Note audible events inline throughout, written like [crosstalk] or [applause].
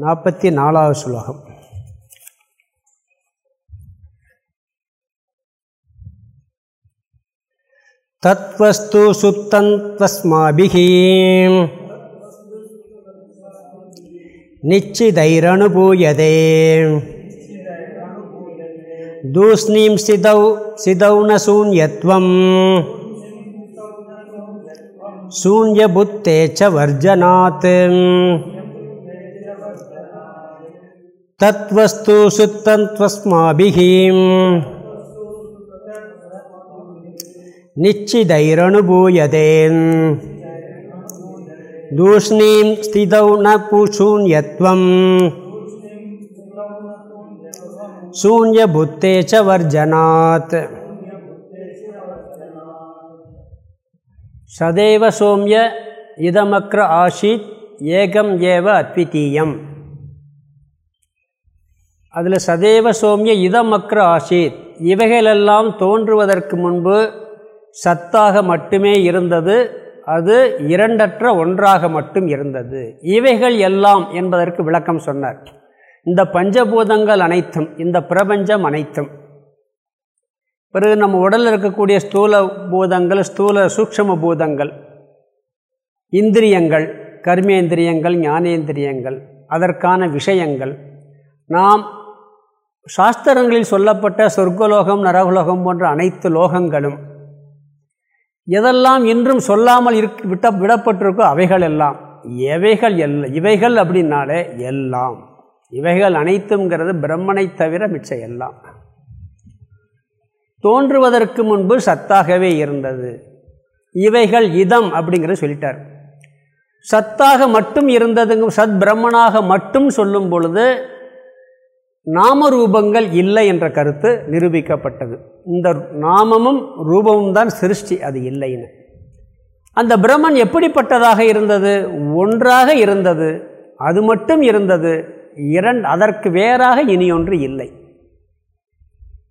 நாற்பத்தி நாலாவது ஸ்லோகம் தத்வஸ்து சுத்தந்தஸ்மாபிகி நிச்சிதைரனுபூயதே. தூஷ்ணீம் சிதௌ சிதௌ ந சூன்யத்வம். சூன்யபுத்தே ச வர்ஜனாத். वर्जनात् तत्त्वस्तु शुद्धन्त्वस्माभिः निश्चिदैरनुभूयते दूष्णीं स्थितौ न शून्यत्वम् शून्यबुद्धे च वर्जनात् சதேவ சோமிய இதமக்ர ஆஷித் ஏகம் ஏவ அத்விதீயம் அதில் சதேவ சோமிய இதமக்ர ஆஷித் இவைகளெல்லாம் தோன்றுவதற்கு முன்பு சத்தாக மட்டுமே இருந்தது அது இரண்டற்ற ஒன்றாக மட்டும் இருந்தது. இவைகள் எல்லாம் என்பதற்கு விளக்கம் சொன்னார். இந்த பஞ்சபூதங்கள் அனைத்தும் இந்த பிரபஞ்சம் அனைத்தும். பிறகு நம்ம உடலில் இருக்கக்கூடிய ஸ்தூல பூதங்கள் ஸ்தூல சூக்ஷம பூதங்கள் இந்திரியங்கள் கர்மேந்திரியங்கள் ஞானேந்திரியங்கள் அதற்கான விஷயங்கள். நாம் சாஸ்திரங்களில் சொல்லப்பட்ட சொர்க்கலோகம் நரகலோகம் போன்ற அனைத்து லோகங்களும் எதெல்லாம் இன்றும் சொல்லாமல் இருக் விட்ட விடப்பட்டிருக்கோ அவைகள் எல்லாம் எவைகள் எல்ல இவைகள் அப்படின்னாலே எல்லாம். இவைகள் அனைத்துங்கிறது பிரம்மனை தவிர மிச்ச எல்லாம். தோன்றுவதற்கு முன்பு சத்தாகவே இருந்தது. இவைகள் இதம் அப்படிங்கிறத சொல்லிட்டார். சத்தாக மட்டும் இருந்ததுங்க சத் பிரம்மனாக மட்டும் சொல்லும் பொழுது நாமரூபங்கள் இல்லை என்ற கருத்து நிரூபிக்கப்பட்டது. இந்த நாமமும் ரூபமும் தான் சிருஷ்டி அது இல்லைன்னு. அந்த பிரம்மன் எப்படிப்பட்டதாக இருந்தது? ஒன்றாக இருந்தது அது மட்டும் இருந்தது இரண்டு அதற்கு வேறாக இனி ஒன்று இல்லை.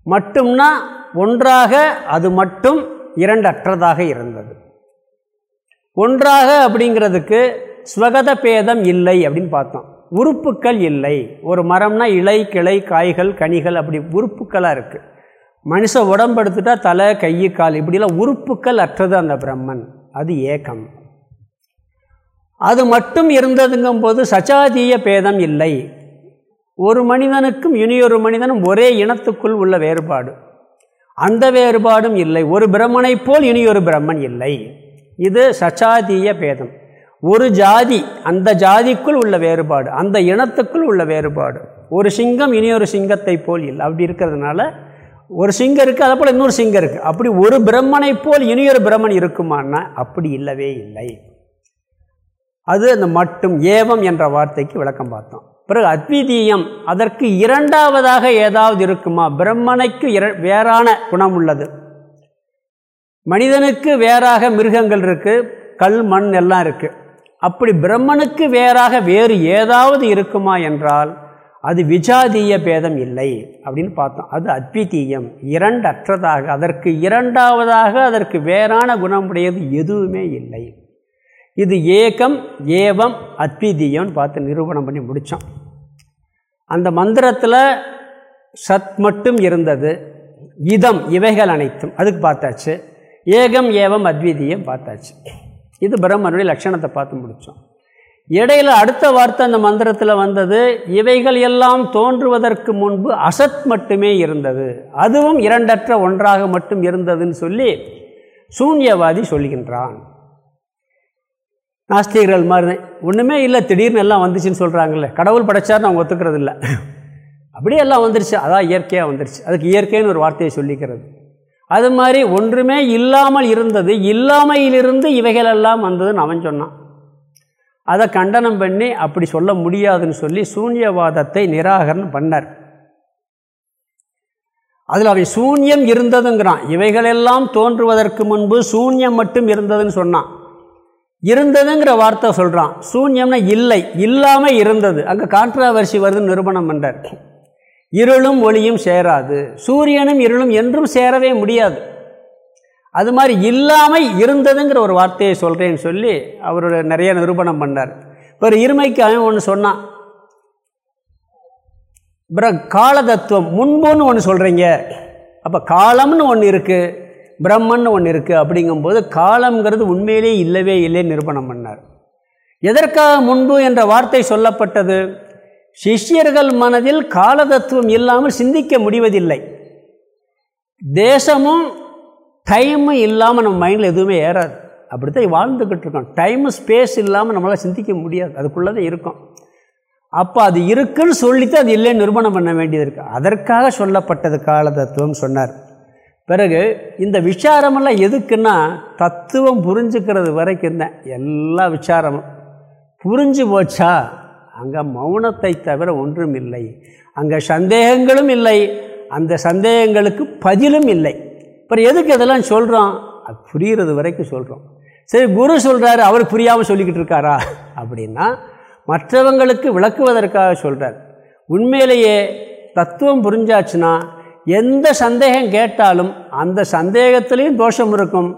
மட்டும்னா ஒன்றாக அது மட்டும் இரண்டற்றதாக இருந்தது. ஒன்றாக அப்படிங்கிறதுக்கு ஸ்வகத பேதம் இல்லை அப்படின்னு பார்த்தோம். உறுப்புக்கள் இல்லை. ஒரு மரம்னா இலை கிளை காய்கள் கனிகள் அப்படி உறுப்புக்களாக இருக்குது மனுஷ உடம்பெடுத்துட்டா தலை கை கால் இப்படிலாம் உறுப்புக்கள் அற்றது அந்த பிரம்மன். அது ஏக்கம் அது மட்டும் இருந்ததுங்கும் போது சச்சாதீய பேதம் இல்லை. ஒரு மனிதனுக்கும் இனியொரு மனிதனும் ஒரே இனத்துக்குள் உள்ள வேறுபாடு. அந்த வேறுபாடும் இல்லை. ஒரு பிரம்மனைப் போல் இனியொரு பிரம்மன் இல்லை. இது சச்சாதீய பேதம். ஒரு ஜாதி அந்த ஜாதிக்குள் உள்ள வேறுபாடு அந்த இனத்துக்குள் உள்ள வேறுபாடு. ஒரு சிங்கம் இனியொரு சிங்கத்தை போல் இல்லை. அப்படி இருக்கிறதுனால ஒரு சிங்கம் இருக்குது அதை போல் இன்னொரு சிங்கம் இருக்குது அப்படி ஒரு பிரம்மனை போல் இனியொரு பிரம்மன் இருக்குமான்னா அப்படி இல்லவே இல்லை. அது அந்த மட்டும் ஏவம் என்ற வார்த்தைக்கு விளக்கம் பார்த்தோம். பிறகு அத்விதீயம் அதற்கு இரண்டாவதாக ஏதாவது இருக்குமா? பிரம்மனைக்கு இர வேறான குணம் உள்ளது மனிதனுக்கு வேறாக மிருகங்கள் இருக்குது கல் மண் எல்லாம் இருக்குது அப்படி பிரம்மனுக்கு வேறாக வேறு ஏதாவது இருக்குமா என்றால் அது விஜாதீய பேதம் இல்லை அப்படின்னு பார்த்தோம். அது அத்விதீயம். இரண்டற்றதாக அதற்கு இரண்டாவதாக அதற்கு வேறான குணமுடையது எதுவுமே இல்லை. இது ஏகம் ஏவம் அத்விதீயம்னு பார்த்து நிரூபணம் பண்ணி முடித்தோம். அந்த மந்திரத்தில் சத் மட்டும் இருந்தது இதம் இவைகள் அனைத்தும். அதுக்கு பார்த்தாச்சு. ஏகம் ஏவம் அத்விதீயம் பார்த்தாச்சு. இது பிரம்மனுடைய லட்சணத்தை பார்த்து முடித்தோம் இடையில் அடுத்த வார்த்தை அந்த மந்திரத்தில் வந்தது இவைகள் எல்லாம் தோன்றுவதற்கு முன்பு அசத் மட்டுமே இருந்தது. அதுவும் இரண்டற்ற ஒன்றாக மட்டும் இருந்ததுன்னு சொல்லி சூன்யவாதி சொல்கின்றான். நாஸ்திகர்கள் மாதிரி ஒன்றுமே இல்லை திடீர்னு எல்லாம் வந்துச்சுன்னு சொல்கிறாங்கல்ல கடவுள் படைச்சார்னு அவங்க ஒத்துக்கிறது இல்லை அப்படியே எல்லாம் வந்துருச்சு அதான் இயற்கையாக வந்துருச்சு. அதுக்கு இயற்கைன்னு ஒரு வார்த்தையை சொல்லிக்கிறது. அது மாதிரி ஒன்றுமே இல்லாமல் இருந்தது. இல்லாமையிலிருந்து இவைகளெல்லாம் வந்ததுன்னு அவன் சொன்னான். அதை கண்டனம் பண்ணி அப்படி சொல்ல முடியாதுன்னு சொல்லி சூன்யவாதத்தை நிராகரணம் பண்ணார். அதில் அவை சூன்யம் இருந்ததுங்கிறான். இவைகளெல்லாம் தோன்றுவதற்கு முன்பு சூன்யம் மட்டும் இருந்ததுன்னு சொன்னான். இருந்ததுங்கிற வார்த்தை சொல்கிறான் சூன்யம்னா இல்லை இல்லாமல் இருந்தது. அங்கே கான்ட்ராவர்சி வருதுன்னு நிறுவனம் பண்ணுறார் இருளும் ஒளியும் சேராது. சூரியனும் இருளும் என்றும் சேரவே முடியாது. அது மாதிரி இல்லாமல் இருந்ததுங்கிற ஒரு வார்த்தையை சொல்கிறேன்னு சொல்லி அவரோட நிறைய நிரூபணம் பண்ணார். ஒரு இருமைக்கு அவன் ஒன்று சொன்னான். பிற கால தத்துவம் முன்புன்னு ஒன்று சொல்கிறீங்க அப்போ காலம்னு ஒன்று இருக்குது பிரம்மன்னு ஒன்று இருக்குது அப்படிங்கும்போது காலம்ங்கிறது உண்மையிலே இல்லவே இல்லை நிரூபணம் பண்ணார். எதற்காக முன்பு என்ற வார்த்தை சொல்லப்பட்டது? சிஷ்யர்கள் மனதில் காலதத்துவம் இல்லாமல் சிந்திக்க முடிவதில்லை. தேசமும் டைமும் இல்லாமல் நம்ம மைண்டில் எதுவுமே ஏறாது. அப்படி தான் வாழ்ந்துக்கிட்டு இருக்கோம் டைமு ஸ்பேஸ் இல்லாமல் நம்மளால் சிந்திக்க முடியாது. அதுக்குள்ளே தான் இருக்கும். அப்போ அது இருக்குன்னு சொல்லித்தான் அது இல்லைன்னு நிரூபணம் பண்ண வேண்டியது இருக்குது அதற்காக சொல்லப்பட்டது கால தத்துவம் சொன்னார். பிறகு இந்த விசாரமெல்லாம் எதுக்குன்னா தத்துவம் புரிஞ்சுக்கிறது வரைக்கும் தான். எல்லா விசாரமும். புரிஞ்சு போச்சா? அங்கே மௌனத்தை தவிர ஒன்றும் இல்லை அங்கே சந்தேகங்களும் இல்லை. அந்த சந்தேகங்களுக்கு பதிலும் இல்லை. அப்புறம் எதுக்கு இதெல்லாம் சொல்கிறோம் அது புரிகிறது வரைக்கும் சொல்கிறோம் சரி குரு சொல்கிறாரு அவர் புரியாமல் சொல்லிக்கிட்டு இருக்காரா? அப்படின்னா மற்றவங்களுக்கு விளக்குவதற்காக சொல்கிறார் உண்மையிலேயே தத்துவம் புரிஞ்சாச்சுன்னா எந்த சந்தேகம் கேட்டாலும் அந்த சந்தேகத்துலேயும் தோஷம் இருக்கும்.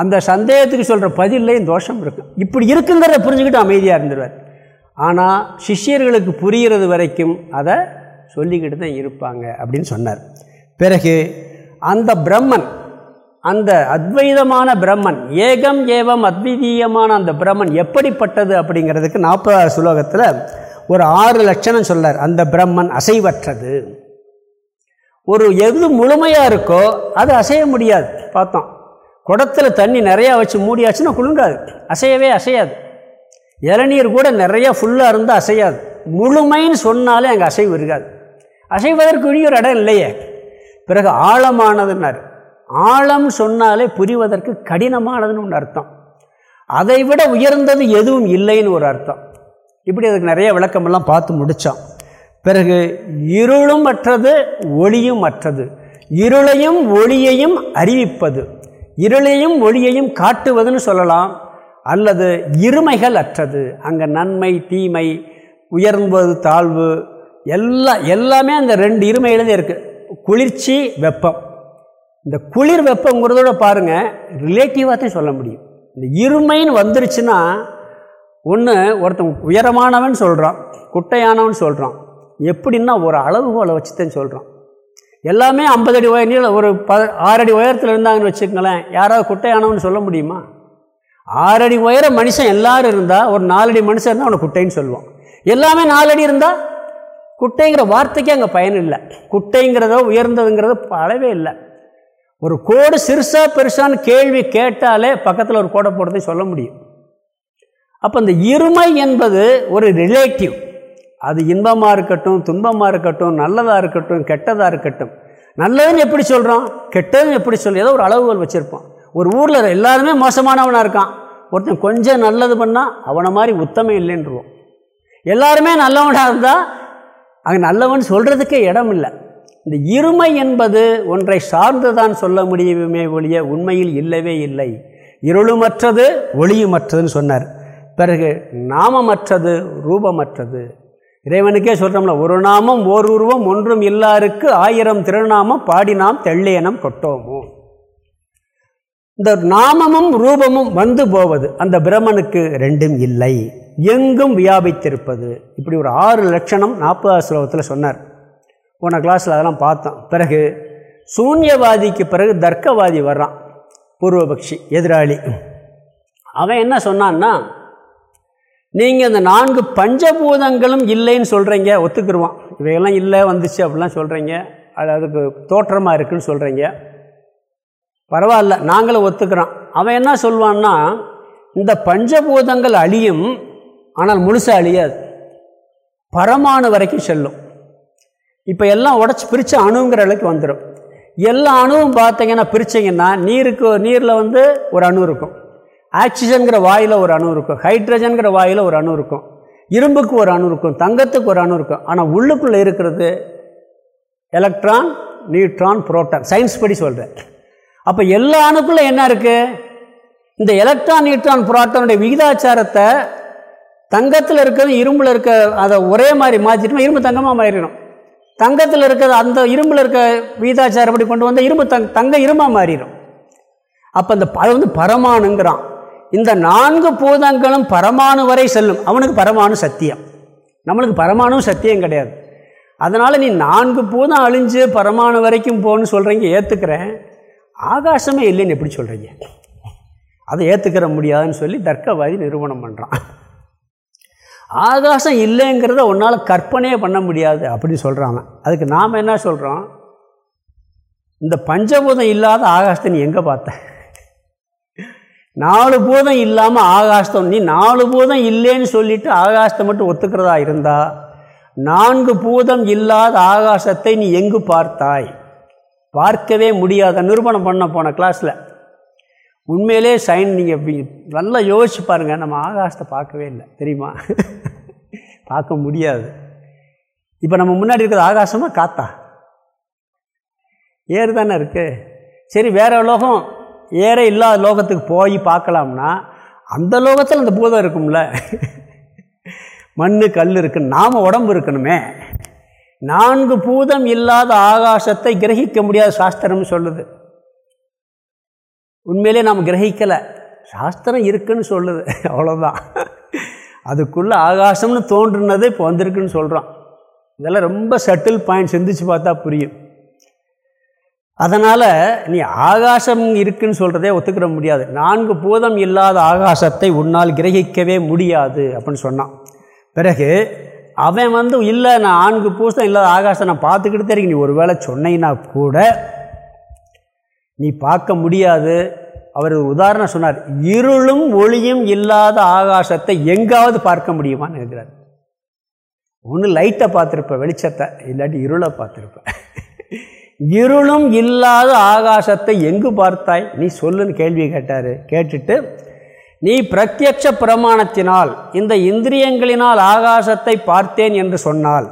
அந்த சந்தேகத்துக்கு சொல்கிற பதிலையும் தோஷம் இருக்கும். இப்படி இருக்குங்கிறத புரிஞ்சுக்கிட்டு அமைதியாக இருந்துருவார். ஆனால் சிஷ்யர்களுக்கு புரிகிறது வரைக்கும் அதை சொல்லிக்கிட்டு தான் இருப்பாங்க அப்படின்னு சொன்னார். பிறகு அந்த பிரம்மன் அந்த அத்வைதமான பிரம்மன் ஏகம் ஏவம் அத்விதீயமான அந்த பிரம்மன் எப்படிப்பட்டது அப்படிங்கிறதுக்கு நாற்பதாவது சுலோகத்தில் ஒரு ஆறு லட்சணம் சொல்லார். அந்த பிரம்மன் அசைவற்றது. ஒரு எது முழுமையாக இருக்கோ அது அசைய முடியாது. பார்த்தோம். குடத்தில் தண்ணி நிறையா வச்சு மூடியாச்சுன்னா குழுங்காது அசையவே அசையாது. இளநீர் கூட நிறையா ஃபுல்லாக இருந்தால் அசையாது. முழுமைன்னு சொன்னாலே அங்கே அசைவு இருக்காது. அசைவதற்கு ஒரு இடம் இல்லையே. பிறகு ஆழமானதுன்னார். ஆழம் சொன்னாலே புரிவதற்கு கடினமானதுன்னு ஒன்று அர்த்தம். அதை விட உயர்ந்தது எதுவும் இல்லைன்னு ஒரு அர்த்தம். இப்படி அதுக்கு நிறைய விளக்கமெல்லாம் பார்த்து முடித்தோம் பிறகு இருளும் மற்றது ஒளியும் மற்றது இருளையும் ஒளியையும் அறிவிப்பது. இருளையும் ஒளியையும் காட்டுவதுன்னு சொல்லலாம். அல்லது இருமைகள் அற்றது. அங்கே நன்மை தீமை உயர்வது தாழ்வு எல்லா எல்லாமே அந்த ரெண்டு இருமையிலேருந்து இருக்குது குளிர்ச்சி வெப்பம். இந்த குளிர் வெப்பங்கிறதோட பாருங்கள் ரிலேட்டிவாக தான் சொல்ல முடியும். இந்த இருமைன்னு வந்துருச்சுன்னா ஒன்று ஒருத்தன் உயரமானவன் சொல்கிறான் குட்டையானவன் சொல்கிறான் எப்படின்னா ஒரு அளவுகோலை வச்சு தான் சொல்கிறான் எல்லாமே ஐம்பது அடி உயர் ஒரு ப ஆறடி உயரத்தில் இருந்தாங்கன்னு வச்சுக்கங்களேன் யாராவது குட்டையானவன் சொல்ல முடியுமா? ஆறடி உயர மனுஷன் எல்லாரும் இருந்தால் ஒரு நாலடி மனுஷன் இருந்தால் அவனை குட்டைன்னு சொல்லுவான். எல்லாமே நாலடி இருந்தால் குட்டைங்கிற வார்த்தைக்கு அங்கே பயன் இல்லை. குட்டைங்கிறதோ உயர்ந்ததுங்கிறதோ பழவே இல்லை. ஒரு கோடு சிறுசாக பெருசான்னு கேள்வி கேட்டாலே பக்கத்தில் ஒரு கோடை போடுறதை சொல்ல முடியும். அப்போ இந்த இருமை என்பது ஒரு ரிலேட்டிவ் அது இன்பமாக இருக்கட்டும் துன்பமாக இருக்கட்டும் நல்லதாக இருக்கட்டும் கெட்டதாக இருக்கட்டும். நல்லதுன்னு எப்படி சொல்கிறோம் கெட்டதுன்னு எப்படி சொல்லி ஏதோ ஒரு அளவுகள் வச்சுருப்போம் ஒரு ஊரில் எல்லாருமே மோசமானவனாக இருக்கான். ஒருத்தன் கொஞ்சம் நல்லது பண்ணால் அவனை மாதிரி உத்தமம் இல்லைன்றுவோம். எல்லாருமே நல்லவனாக இருந்தால் அங்கே நல்லவன் சொல்கிறதுக்கே இடம் இல்லை. இந்த இருமை என்பது ஒன்றை சார்ந்து தான் சொல்ல முடியுமே ஒழிய உண்மையில் இல்லவே இல்லை. இருளுமற்றது ஒளியுமற்றதுன்னு சொன்னார். பிறகு நாமமற்றது ரூபமற்றது. இறைவனுக்கே சொல்கிறோம்ல ஒரு நாமம் ஓர் உருவம் ஒன்றும் இல்லாருக்கு ஆயிரம் திருநாமம் பாடினாம் தெள்ளேனம் கொட்டோமோ இந்த நாமமும் ரூபமும் வந்து போவது அந்த பிரம்மனுக்கு ரெண்டும் இல்லை. எங்கும் வியாபித்திருப்பது. இப்படி ஒரு ஆறு லட்சணம் நாற்பதாவது ஸ்லோகத்தில் சொன்னார். போன கிளாஸில் அதெல்லாம் பார்த்தோம். பிறகு சூன்யவாதிக்கு பிறகு தர்க்கவாதி வர்றான் பூர்வபக்ஷி எதிராளி. அவன் என்ன சொன்னான்னா நீங்கள் இந்த நான்கு பஞ்சபூதங்களும் இல்லைன்னு சொல்கிறீங்க ஒத்துக்குருவான். இவையெல்லாம் இல்லை வந்துச்சு அப்படிலாம் சொல்கிறீங்க அது அதுக்கு தோற்றமாக இருக்குதுன்னு சொல்கிறீங்க பரவாயில்ல நாங்களும் ஒத்துக்கிறோம். அவன் என்ன சொல்வான்னா இந்த பஞ்சபூதங்கள் அழியும் ஆனால் முழுசாக அழியாது. பரமானு வரைக்கும் செல்லும். இப்போ எல்லாம் உடச்சி பிரித்து அணுங்கிற அளவுக்கு வந்துடும் எல்லா அணுவும் பார்த்தீங்கன்னா பிரிச்சிங்கன்னா நீருக்கு நீரில் வந்து ஒரு அணு இருக்கும். ஆக்சிஜன்கிற வாயில் ஒரு அணு இருக்கும். ஹைட்ரஜன்கிற வாயில் ஒரு அணு இருக்கும். இரும்புக்கு ஒரு அணு இருக்கும். தங்கத்துக்கு ஒரு அணு இருக்கும். ஆனால் உள்ளுக்குள்ளே இருக்கிறது எலக்ட்ரான் நியூட்ரான் புரோட்டான். சயின்ஸ் படி சொல்கிறேன் அப்போ எல்லா அணுக்குள்ளே என்ன இருக்குது இந்த எலக்ட்ரான் நியூட்ரான் புரோட்டானுடைய விகிதாச்சாரத்தை தங்கத்தில் இருக்கிறது இரும்பில் இருக்க அதை ஒரே மாதிரி மாற்றிட்டோம் இரும்பு தங்கமாக மாறிடும் தங்கத்தில் இருக்கிறது அந்த இரும்பில் இருக்க விகிதாச்சாரப்படி கொண்டு வந்தால் இரும்பு தங் தங்க இரும்பாக மாறிடும். அப்போ அந்த அது வந்து பரமானுங்கிறான் இந்த நான்கு பூதங்களும் பரமானு வரை செல்லும். அவனுக்கு பரமானு சத்தியம். நம்மளுக்கு பரமானும் சத்தியம் கிடையாது. அதனால் நீ நான்கு பூதம் அழிஞ்சு பரமானு வரைக்கும் போன்னு சொல்கிறீங்க ஏற்றுக்கிறேன் ஆகாசமே இல்லைன்னு எப்படி சொல்கிறீங்க அதை ஏற்றுக்கிற முடியாதுன்னு சொல்லி தர்க்கவாதி நிறுவனம் பண்ணுறான் ஆகாசம் இல்லைங்கிறத உன்னால் கற்பனையே பண்ண முடியாது அப்படின்னு சொல்கிறாங்க அதுக்கு நாம் என்ன சொல்கிறோம் இந்த பஞ்சபூதம் இல்லாத ஆகாசத்தை நீ எங்கே பார்த்த? நாலு பூதம் இல்லாமல் ஆகாசம் நீ நாலு பூதம் இல்லைன்னு சொல்லிட்டு ஆகாசத்தை மட்டும் ஒத்துக்கிறதா இருந்தா நான்கு பூதம் இல்லாத ஆகாசத்தை நீ எங்கு பார்த்தாய்? பார்க்கவே முடியாத நிரூபணம் பண்ண போன கிளாஸில் உண்மையிலே சைன் நீங்கள் நல்லா யோசிச்சு பாருங்கள் நம்ம ஆகாசத்தை பார்க்கவே இல்லை. தெரியுமா? [laughs] பார்க்க முடியாது. இப்போ நம்ம முன்னாடி இருக்கிற ஆகாசமாக காத்தா? ஏறு தானே இருக்குது சரி வேறு லோகம் ஏறே இல்லாத லோகத்துக்கு போய் பார்க்கலாம்னா அந்த லோகத்தில் அந்த பூதம் இருக்கும்ல. [laughs] மண் கல் இருக்குது நாம் உடம்பு இருக்கணுமே. நான்கு பூதம் இல்லாத ஆகாசத்தை கிரகிக்க முடியாத சாஸ்திரம்னு சொல்லுது. உண்மையிலே நாம் கிரகிக்கலை. சாஸ்திரம் இருக்குன்னு சொல்லுது. அவ்வளோதான் அதுக்குள்ளே ஆகாசம்னு தோன்றுனது இப்போ வந்திருக்குன்னு சொல்கிறோம் இதெல்லாம் ரொம்ப சட்டில் பாயிண்ட் சிந்திச்சு பார்த்தா புரியும். அதனால் நீ ஆகாசம் இருக்குன்னு சொல்கிறதே ஒத்துக்கிற முடியாது. நான்கு பூதம் இல்லாத ஆகாசத்தை உன்னால் கிரகிக்கவே முடியாது அப்படின்னு சொன்னான். பிறகு அவன் வந்து இல்லை நான் நான்கு பூசம் இல்லாத ஆகாசம் நான் பார்த்துக்கிட்டு தெரியும் நீ ஒரு வேளை சொன்னீங்கன்னா கூட நீ பார்க்க முடியாது. அவர் உதாரணம் சொன்னார். இருளும் ஒளியும் இல்லாத ஆகாசத்தை எங்காவது பார்க்க முடியுமான்னு இருக்கிறார் ஒன்று லைட்டை பார்த்துருப்ப வெளிச்சத்தை இல்லாட்டி இருளை பார்த்துருப்ப. இருளும் இல்லாத ஆகாசத்தை எங்கு பார்த்தாய்? நீ சொல்லுன்னு கேள்வி கேட்டார். கேட்டுட்டு நீ பிரத்யட்ச பிரமாணத்தினால் இந்த இந்திரியங்களினால் ஆகாசத்தை பார்த்தேன் என்று சொன்னால்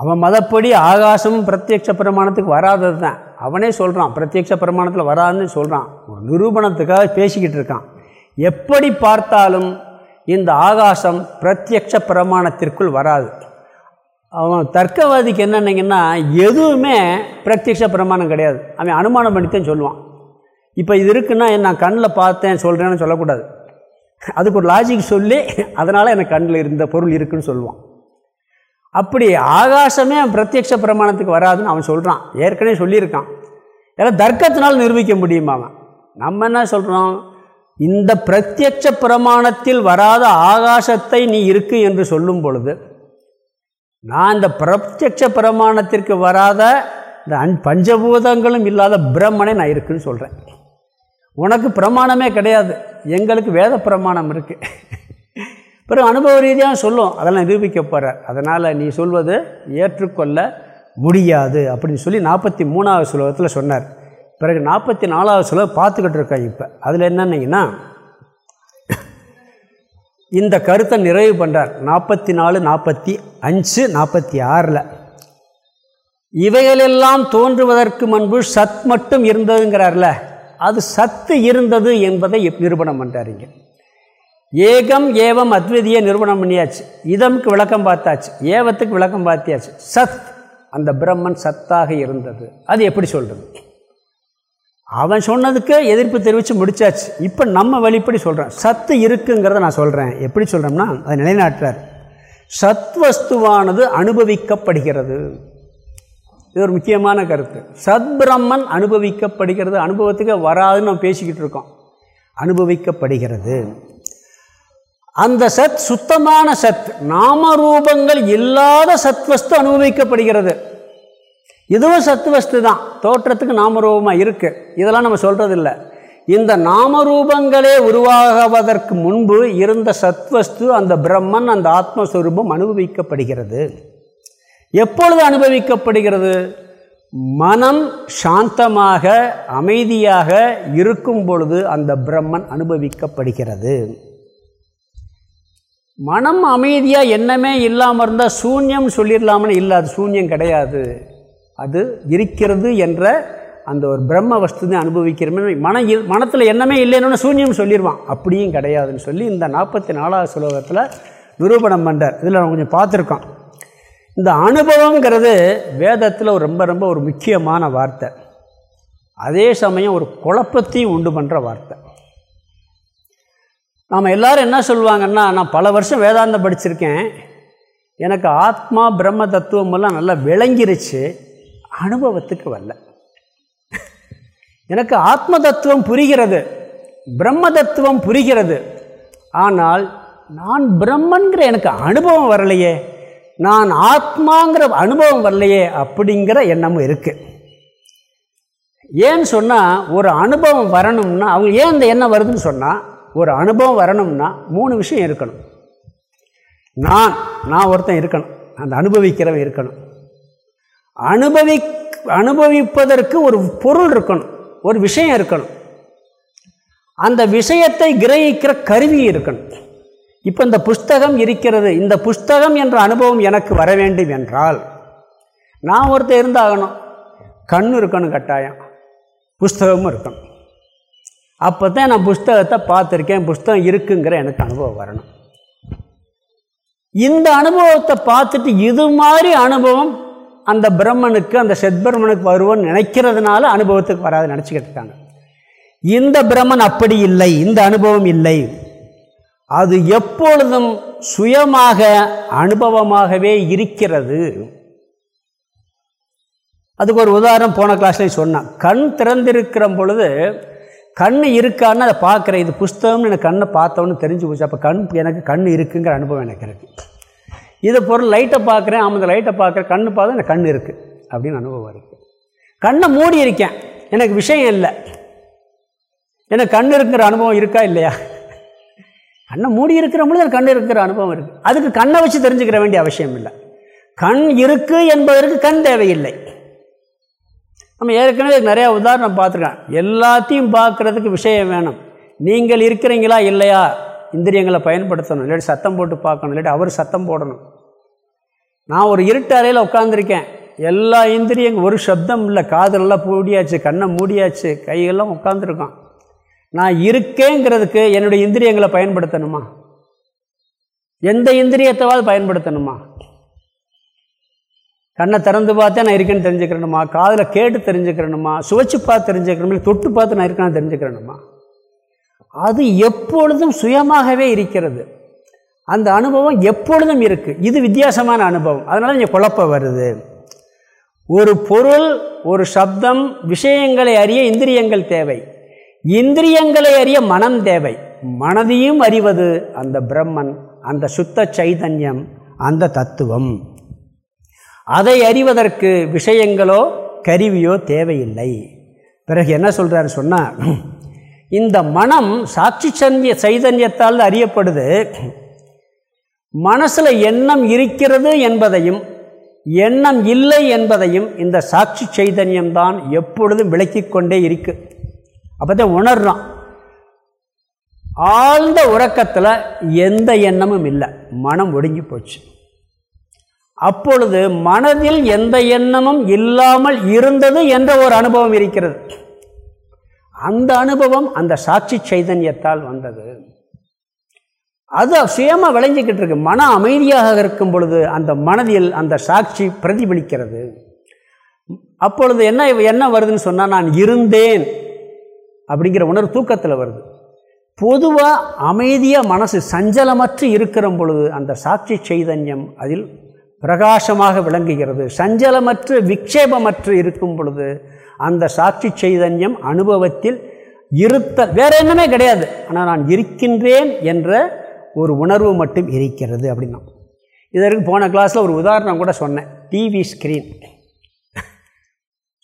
அவன் மதப்படி ஆகாசமும் பிரத்யட்ச பிரமாணத்துக்கு வராதது தான் அவனே சொல்கிறான் பிரத்யட்ச பிரமாணத்தில் வராதுன்னு சொல்கிறான் ஒரு நிரூபணத்துக்காக பேசிக்கிட்டு இருக்கான். எப்படி பார்த்தாலும் இந்த ஆகாசம் பிரத்யட்ச பிரமாணத்திற்குள் வராது. அவன் தர்க்கவாதிக்கு என்னென்னங்கன்னா எதுவுமே பிரத்யட்ச பிரமாணம் கிடையாது. அவன் அனுமானம் பண்ணித்தான் சொல்லுவான். இப்போ இது இருக்குன்னா நான் கண்ணில் பார்த்தேன் சொல்கிறேன்னு சொல்லக்கூடாது. அதுக்கு ஒரு லாஜிக் சொல்லி அதனால் எனக்கு கண்ணில் இருந்த பொருள் இருக்குன்னு சொல்லுவான். அப்படி ஆகாசமே பிரத்யக்ஷ பிரமாணத்துக்கு வராதுன்னு அவன் சொல்கிறான் ஏற்கனவே சொல்லியிருக்கான். ஏன்னா தர்க்கத்தினால் நிரூபிக்க முடியுமா அவன்? நம்ம என்ன சொல்கிறோம் இந்த பிரத்யட்ச பிரமாணத்தில் வராத ஆகாசத்தை நீ இருக்கு என்று சொல்லும் பொழுது நான் இந்த பிரத்யட்ச பிரமாணத்திற்கு வராத இந்த அன் பஞ்சபூதங்களும் இல்லாத பிரம்மனை நான் இருக்குன்னு சொல்கிறேன் உனக்கு பிரமாணமே கிடையாது. எங்களுக்கு வேத பிரமாணம் இருக்குது பிறகு அனுபவ ரீதியாக சொல்லும். அதெல்லாம் நிரூபிக்க போகிறார் அதனால் நீ சொல்வது ஏற்றுக்கொள்ள முடியாது அப்படின்னு சொல்லி நாற்பத்தி மூணாவது சுலோகத்தில் சொன்னார். பிறகு நாற்பத்தி நாலாவது சுலோகம் பார்த்துக்கிட்டு இருக்கேன் இப்போ. அதில் என்னன்னீங்கன்னா இந்த கருத்தை நிறைவு பண்ணுறார் நாற்பத்தி நாலு நாற்பத்தி அஞ்சு நாற்பத்தி ஆறில். இவைகளெல்லாம் தோன்றுவதற்கு முன்பு சத் மட்டும் இருந்ததுங்கிறார்ல. அது சத்து இருந்தது என்பதை நிரூபணம் பண்ணுறாருங்க ஏகம் ஏவம் அத்விதிய நிரூபணம் பண்ணியாச்சு. இதமுக்கு விளக்கம் பார்த்தாச்சு. ஏவத்துக்கு விளக்கம் பார்த்தியாச்சு. சத் அந்த பிரம்மன் சத்தாக இருந்தது. அது எப்படி சொல்கிறது அவன் சொன்னதுக்கு எதிர்ப்பு தெரிவித்து முடிச்சாச்சு. இப்போ நம்ம வழிப்படி சொல்கிறேன் சத்து இருக்குங்கிறத நான் சொல்கிறேன் எப்படி சொல்கிறோம்னா அதை நிலைநாட்டுறார். சத்வஸ்துவானது அனுபவிக்கப்படுகிறது. இது ஒரு முக்கியமான கருத்து. சத் பிரம்மன் அனுபவிக்கப்படுகிறது அனுபவத்துக்கு வராதுன்னு நம்ம பேசிக்கிட்டு இருக்கோம். அனுபவிக்கப்படுகிறது. அந்த சத் சுத்தமான சத் நாமரூபங்கள் இல்லாத சத்வஸ்து அனுபவிக்கப்படுகிறது. இதுவும் சத்வஸ்து தான். தோற்றத்துக்கு நாமரூபமாக இருக்குது இதெல்லாம் நம்ம சொல்கிறதில்ல இந்த நாமரூபங்களே உருவாகுவதற்கு முன்பு இருந்த சத்வஸ்து அந்த பிரம்மன் அந்த ஆத்மஸ்வரூபம் அனுபவிக்கப்படுகிறது. எப்பொழுது அனுபவிக்கப்படுகிறது? மனம் சாந்தமாக அமைதியாக இருக்கும் பொழுது அந்த பிரம்மன் அனுபவிக்கப்படுகிறது. மனம் அமைதியாக எண்ணமே இல்லாமல் இருந்தால் சூன்யம் சொல்லிடலாம்னு இல்லை அது சூன்யம் கிடையாது. அது இருக்கிறது என்ற அந்த ஒரு பிரம்ம வஸ்துதை அனுபவிக்கிறமே மன மனத்தில் எண்ணமே இல்லைன்னு சூன்யம் சொல்லிடுவான் அப்படியும் கிடையாதுன்னு சொல்லி இந்த நாற்பத்தி நாலாவது சுலோகத்தில் நிரூபணம் பண்ணுறார் இதில் நம்ம கொஞ்சம் பார்த்துருக்கோம். இந்த அனுபவங்கிறது வேதத்தில் ஒரு ரொம்ப ரொம்ப ஒரு முக்கியமான வார்த்தை. அதே சமயம் ஒரு குழப்பத்தையும் உண்டு பண்ணுற வார்த்தை. நாம் எல்லோரும் என்ன சொல்லுவாங்கன்னா நான் பல வருஷம் வேதாந்தம் படிச்சிருக்கேன். எனக்கு ஆத்மா பிரம்ம தத்துவமெல்லாம் நல்லா விளங்கிருச்சு. அனுபவத்துக்கு வரல. எனக்கு ஆத்ம தத்துவம் புரிகிறது. பிரம்ம தத்துவம் புரிகிறது. ஆனால் நான் பிரம்மன்கிற எனக்கு அனுபவம் வரலையே. நான் ஆத்மாங்கிற அனுபவம் வரலையே அப்படிங்கிற எண்ணமும் இருக்குது ஏன்னு சொன்னால் ஒரு அனுபவம் வரணும்னா அவங்க ஏன் இந்த எண்ணம் வருதுன்னு சொன்னால் ஒரு அனுபவம் வரணும்னா மூணு விஷயம் இருக்கணும். நான் நான் ஒருத்தன் இருக்கணும். அந்த அனுபவிக்கிறவன் இருக்கணும். அனுபவி அனுபவிப்பதற்கு ஒரு பொருள் இருக்கணும். ஒரு விஷயம் இருக்கணும். அந்த விஷயத்தை கிரகிக்கிற கருவி இருக்கணும். இப்போ இந்த புஸ்தகம் இருக்கிறது. இந்த புஸ்தகம் என்ற அனுபவம் எனக்கு வர வேண்டும் என்றால் நான் ஒருத்தர் இருந்தாகணும். கண் இருக்கணும் கட்டாயம். புஸ்தகமும் இருக்கணும். அப்போ தான் நான் புஸ்தகத்தை பார்த்துருக்கேன். புஸ்தகம் இருக்குங்கிற எனக்கு அனுபவம் வரணும். இந்த அனுபவத்தை பார்த்துட்டு இது மாதிரி அனுபவம் அந்த பிரம்மனுக்கு அந்த செத்பிரமனுக்கு வருவோன்னு நினைக்கிறதுனால அனுபவத்துக்கு வராது நினச்சிக்கிட்டு இருக்காங்க. இந்த பிரம்மன் அப்படி இல்லை. இந்த அனுபவம் இல்லை. அது எப்பொழுதும் சுயமாக அனுபவமாகவே இருக்கிறது. அதுக்கு ஒரு உதாரணம் போன கிளாஸ்லேயும் சொன்னான். கண் திறந்திருக்கிற பொழுது கண் இருக்கான்னு அதை பார்க்குறேன். இது புஸ்தகம்னு எனக்கு கண்ணை பார்த்தோன்னு தெரிஞ்சு போச்சு. அப்போ கண் எனக்கு கண் இருக்குங்கிற அனுபவம் எனக்கு இருக்குது இதை பொருள் லைட்டை பார்க்குறேன். ஆமாம் லைட்டை பார்க்குறேன். கண் பார்த்தா எனக்கு கண் இருக்குது அப்படின்னு அனுபவம் இருக்குது கண்ணை மூடி இருக்கேன் எனக்கு விஷயம் இல்லை. எனக்கு கண் இருக்குங்கிற அனுபவம் இருக்கா இல்லையா? கண்ணை மூடி இருக்கிற பொழுது கண் இருக்கிற அனுபவம் இருக்குது அதுக்கு கண்ணை வச்சு தெரிஞ்சுக்கிற வேண்டிய அவசியம் இல்லை. கண் இருக்குது என்பதற்கு கண் தேவையில்லை. நம்ம ஏற்கனவே நிறையா உதாரணம் பார்த்துருக்கேன். எல்லாத்தையும் பார்க்குறதுக்கு விஷயம் வேணும். நீங்கள் இருக்கிறீங்களா இல்லையா? இந்திரியங்களை பயன்படுத்தணும். இல்லாட்டி சத்தம் போட்டு பார்க்கணும். இல்லாட்டி அவர் சத்தம் போடணும். நான் ஒரு இருட்டு அறையில் உட்காந்துருக்கேன் எல்லா இந்திரியங்க ஒரு சப்தம் இல்லை. காதலெல்லாம் மூடியாச்சு கண்ணை மூடியாச்சு கையெல்லாம் உட்காந்துருக்கான் நான் இருக்கேங்கிறதுக்கு என்னுடைய இந்திரியங்களை பயன்படுத்தணுமா? எந்த இந்திரியத்தைவாது பயன்படுத்தணுமா? கண்ணை திறந்து பார்த்தே நான் இருக்கேன்னு தெரிஞ்சுக்கிறணுமா காதில் கேட்டு தெரிஞ்சுக்கிறணுமா சுவைச்சு பார்த்து தெரிஞ்சுக்கணுமா தொட்டு பார்த்து நான் இருக்கேன்னு தெரிஞ்சுக்கிறணுமா அது எப்பொழுதும் சுயமாகவே இருக்கிறது. அந்த அனுபவம் எப்பொழுதும் இருக்குது இது வித்தியாசமான அனுபவம். அதனால் இங்கே குழப்பம் வருது. ஒரு பொருள் ஒரு சப்தம் விஷயங்களை அறிய இந்திரியங்கள் தேவை. இந்திரியங்களை அறிய மனம் தேவை. மனதையும் அறிவது அந்த பிரம்மன் அந்த சுத்த சைதன்யம் அந்த தத்துவம். அதை அறிவதற்கு விஷயங்களோ கருவியோ தேவையில்லை. பிறகு என்ன சொல்கிறாரு சொன்னால் இந்த மனம் சாட்சி சந்திய சைதன்யத்தால் அறியப்படுது. மனசில் எண்ணம் இருக்கிறது என்பதையும் எண்ணம் இல்லை என்பதையும் இந்த சாட்சி சைதன்யம்தான் எப்பொழுதும் விளக்கி கொண்டே அப்போ தான் உணர்றான். ஆழ்ந்த உறக்கத்தில் எந்த எண்ணமும் இல்லை. மனம் ஒடுங்கி போச்சு. அப்பொழுது மனதில் எந்த எண்ணமும் இல்லாமல் இருந்தது என்ற ஒரு அனுபவம் இருக்கிறது. அந்த அனுபவம் அந்த சாட்சி சைதன்யத்தால் வந்தது. அது சுயமாக விளைஞ்சிக்கிட்டு இருக்கு. மன அமைதியாக இருக்கும் பொழுது அந்த மனதில் அந்த சாட்சி பிரதிபலிக்கிறது. அப்பொழுது என்ன என்ன வருதுன்னு சொன்னால் நான் இருந்தேன். அப்படிங்கிற உணர்வு தூக்கத்தில் வருது. பொதுவாக அமைதியாக மனசு சஞ்சலமற்று இருக்கிற பொழுது அந்த சாட்சி சைதன்யம் அதில் பிரகாசமாக விளங்குகிறது. சஞ்சலமற்று விக்ஷேபமற்று இருக்கும் பொழுது அந்த சாட்சி சைதன்யம் அனுபவத்தில் இருத்த வேற என்னமே கிடையாது. ஆனால் நான் இருக்கின்றேன் என்ற ஒரு உணர்வு மட்டும் இருக்கிறது அப்படின்னா. இதற்கு போன கிளாஸில் ஒரு உதாரணம் கூட சொன்னேன். டிவி ஸ்க்ரீன்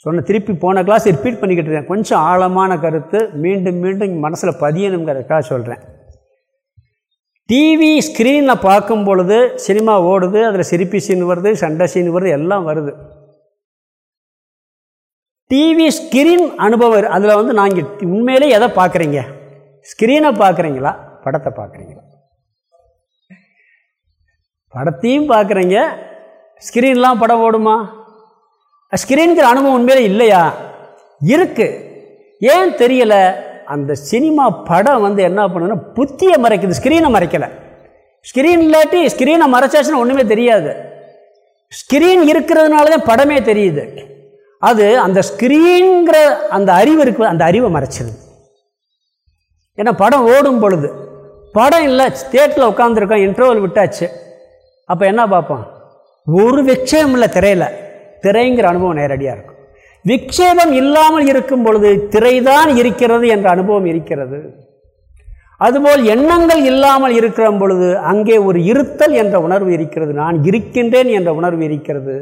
சொன்ன திருப்பி போன கிளாஸ் ரிப்பீட் பண்ணிக்கிட்டு இருக்கேன். கொஞ்சம் ஆழமான கருத்து மீண்டும் மீண்டும் மனசில் பதியணுங்கிறதுக்காக சொல்கிறேன் டிவி ஸ்க்ரீனில் பார்க்கும் பொழுது சினிமா ஓடுது அதில் சிரிப்பி சீன் வருது சண்டை சீன் வருது எல்லாம் வருது. டிவி ஸ்க்ரீன் அனுபவம் அதில் வந்து நாங்கள் உண்மையிலே எதை பார்க்குறீங்க? ஸ்க்ரீனை பார்க்குறீங்களா? படத்தை பார்க்குறீங்களா? படத்தையும் பார்க்குறீங்க. ஸ்க்ரீன்லாம் படம் ஓடுமா? ஸ்கிரீன்கிற அனுபவம் உண்மையிலே இல்லையா? இருக்குது ஏன் தெரியலை? அந்த சினிமா படம் வந்து என்ன பண்ணுதுன்னா புத்தியை மறைக்குது. ஸ்க்ரீனை மறைக்கலை. ஸ்க்ரீன் இல்லாட்டி ஸ்க்ரீனை மறைச்சாச்சுன்னா ஒன்றுமே தெரியாது. ஸ்க்ரீன் இருக்கிறதுனால தான் படமே தெரியுது. அது அந்த ஸ்க்ரீன்கிற அந்த அறிவு இருக்கு அந்த அறிவை மறைச்சிருது. ஏன்னா படம் ஓடும் பொழுது. படம் இல்லை தேட்டரில் உட்காந்துருக்கோம் இன்டர்வல் விட்டாச்சு. அப்போ என்ன பார்ப்போம்? ஒரு விஷயம் இல்லை திரையில். திரைங்கிற அனுபவம் நேரடியாக இருக்கும். விக்ஷேபம் இல்லாமல் இருக்கும் பொழுது திரைதான் இருக்கிறது என்ற அனுபவம் இருக்கிறது. அதுபோல் எண்ணங்கள் இல்லாமல் இருக்கிற பொழுது அங்கே ஒரு இருத்தல் என்ற உணர்வு இருக்கிறது. நான் இருக்கின்றேன் என்ற உணர்வு இருக்கிறது.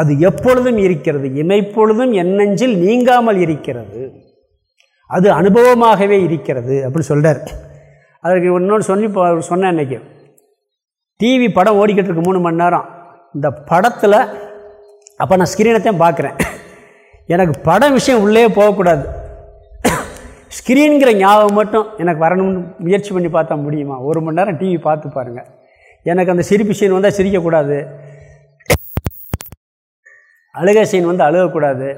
அது எப்பொழுதும் இருக்கிறது. இமைப்பொழுதும் எண்ணஞ்சில் நீங்காமல் இருக்கிறது. அது அனுபவமாகவே இருக்கிறது அப்படின்னு சொல்கிறார் அதற்கு இன்னொன்று சொல்லி சொன்னேன் அன்றைக்கி டிவி படம் ஓடிக்கிட்டு இருக்கு மூணு மணி நேரம். இந்த படத்தில் அப்போ நான் ஸ்க்ரீனத்தையும் பார்க்குறேன். எனக்கு படம் விஷயம் உள்ளே போகக்கூடாது. ஸ்க்ரீனுங்கிற ஞாபகம் மட்டும் எனக்கு வரணும்னு முயற்சி பண்ணி பார்த்தா முடியுமா? ஒரு மணி நேரம் டிவி பார்த்து பாருங்கள் எனக்கு அந்த சிரிப்பு சீன் வந்தால் சிரிக்கக்கூடாது. அழுக சீன் வந்து அழுகக்கூடாது.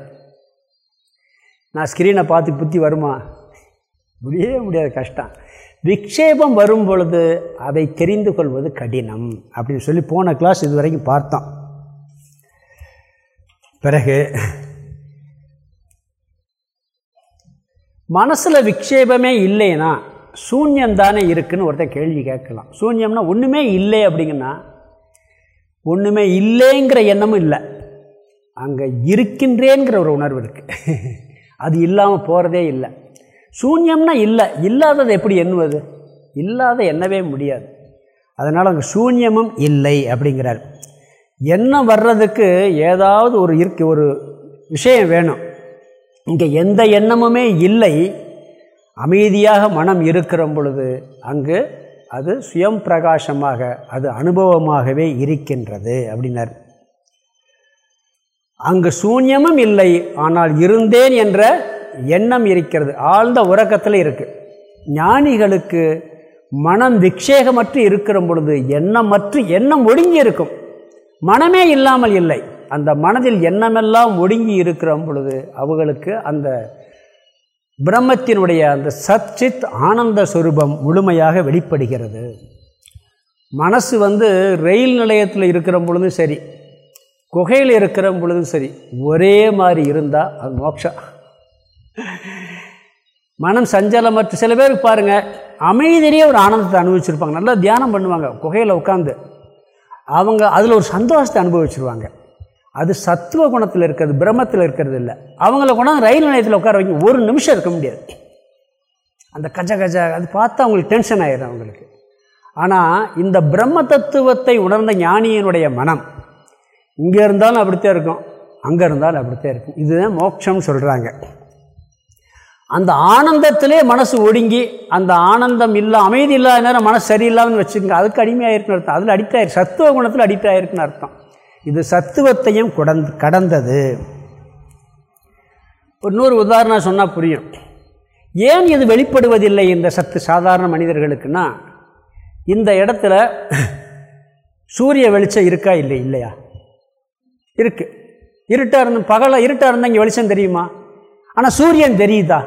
நான் ஸ்க்ரீனை பார்த்து புத்தி வருமா? முடியவே முடியாது கஷ்டம். விக்ஷேபம் வரும் பொழுது அதை தெரிந்து கொள்வது கடினம் அப்படின்னு சொல்லி போன கிளாஸ் இது வரைக்கும் பார்த்தோம். பிறகு மனசில் விக்ஷேபமே இல்லைன்னா சூன்யம் தானே இருக்குன்னு ஒருத்தர் கேள்வி கேட்கலாம். சூன்யம்னா ஒன்றுமே இல்லை அப்படிங்கன்னா ஒன்றுமே இல்லைங்கிற எண்ணமும் இல்லை. அங்கே இருக்கின்றேங்கிற ஒரு உணர்வு இருக்குது அது இல்லாமல் போகிறதே இல்லை. சூன்யம்னா இல்லை. இல்லாதது எப்படி எண்ணுவது? இல்லாத எண்ணவே முடியாது. அதனால் அங்கே சூன்யமும் இல்லை அப்படிங்கிறார். எண்ணம் வர்றதுக்கு ஏதாவது ஒரு இருக்கு ஒரு விஷயம் வேணும். இங்கே எந்த எண்ணமுமே இல்லை. அமைதியாக மனம் இருக்கிற பொழுது அங்கு அது சுயம் பிரகாசமாக அது அனுபவமாகவே இருக்கின்றது அப்படின்னார். அங்கு சூன்யமும் இல்லை ஆனால் இருந்தேன் என்ற எண்ணம் இருக்கிறது. ஆழ்ந்த உறக்கத்தில் இருக்குது ஞானிகளுக்கு மனம் விக்ஷேகமற்று இருக்கிற பொழுது எண்ணமற்று எண்ணம் ஒடுங்கி இருக்கும். மனமே இல்லாமல் இல்லை. அந்த மனதில் எண்ணமெல்லாம் ஒடுங்கி இருக்கிற பொழுது அவர்களுக்கு அந்த பிரம்மத்தினுடைய அந்த சச்சித் ஆனந்த சுரூபம் முழுமையாக வெளிப்படுகிறது. மனசு வந்து ரயில் நிலையத்தில் இருக்கிற பொழுதும் சரி குகையில் இருக்கிற பொழுதும் சரி ஒரே மாதிரி இருந்தால் அது மோட்சம். மனம் சஞ்சலமற்ற சில பேருக்கு பாருங்கள் அமைதியிலேயே ஒரு ஆனந்தத்தை அனுபவிச்சிருப்பாங்க. நல்லா தியானம் பண்ணுவாங்க குகையில் உட்காந்து அவங்க அதில் ஒரு சந்தோஷத்தை அனுபவிச்சிருவாங்க. அது சத்துவ குணத்தில் இருக்கிறது பிரம்மத்தில் இருக்கிறது இல்லை. அவங்கள கொண்டாந்து ரயில் நிலையத்தில் உட்கார வைக்க ஒரு நிமிஷம் இருக்க முடியாது. அந்த கஜ கஜ அது பார்த்தா அவங்களுக்கு டென்ஷன் ஆயிடும் அவங்களுக்கு. ஆனால் இந்த பிரம்ம தத்துவத்தை உணர்ந்த ஞானியினுடைய மனம் இங்கே இருந்தாலும் அப்படித்தான் இருக்கும் அங்கே இருந்தாலும் அப்படித்தான் இருக்கும். இதுதான் மோட்சம்னு சொல்கிறாங்க அந்த ஆனந்தத்திலே மனசு ஒடுங்கி அந்த ஆனந்தம் இல்லை அமைதி இல்லாத நேரம் மனசு சரியில்லாமல் வச்சுக்கோங்க. அதுக்கு அடிமையாக இருக்குன்னு அர்த்தம். அதில் அடிக்ட் ஆயிருக்கு சத்துவ குணத்தில் அடிக்ட் ஆயிருக்குன்னு அர்த்தம். இது சத்துவத்தையும் குடந்து கடந்தது. இன்னொரு உதாரணம் சொன்னால் புரியும். ஏன் இது வெளிப்படுவதில்லை இந்த சத்து சாதாரண மனிதர்களுக்குன்னா இந்த இடத்துல சூரிய வெளிச்சம் இருக்கா இல்லை இல்லையா. இருக்குது இருட்டாக இருந்த பகலாக இருட்டாக இருந்தால் இங்கே வெளிச்சம் தெரியுமா? ஆனால் சூரியன் தெரியுதா?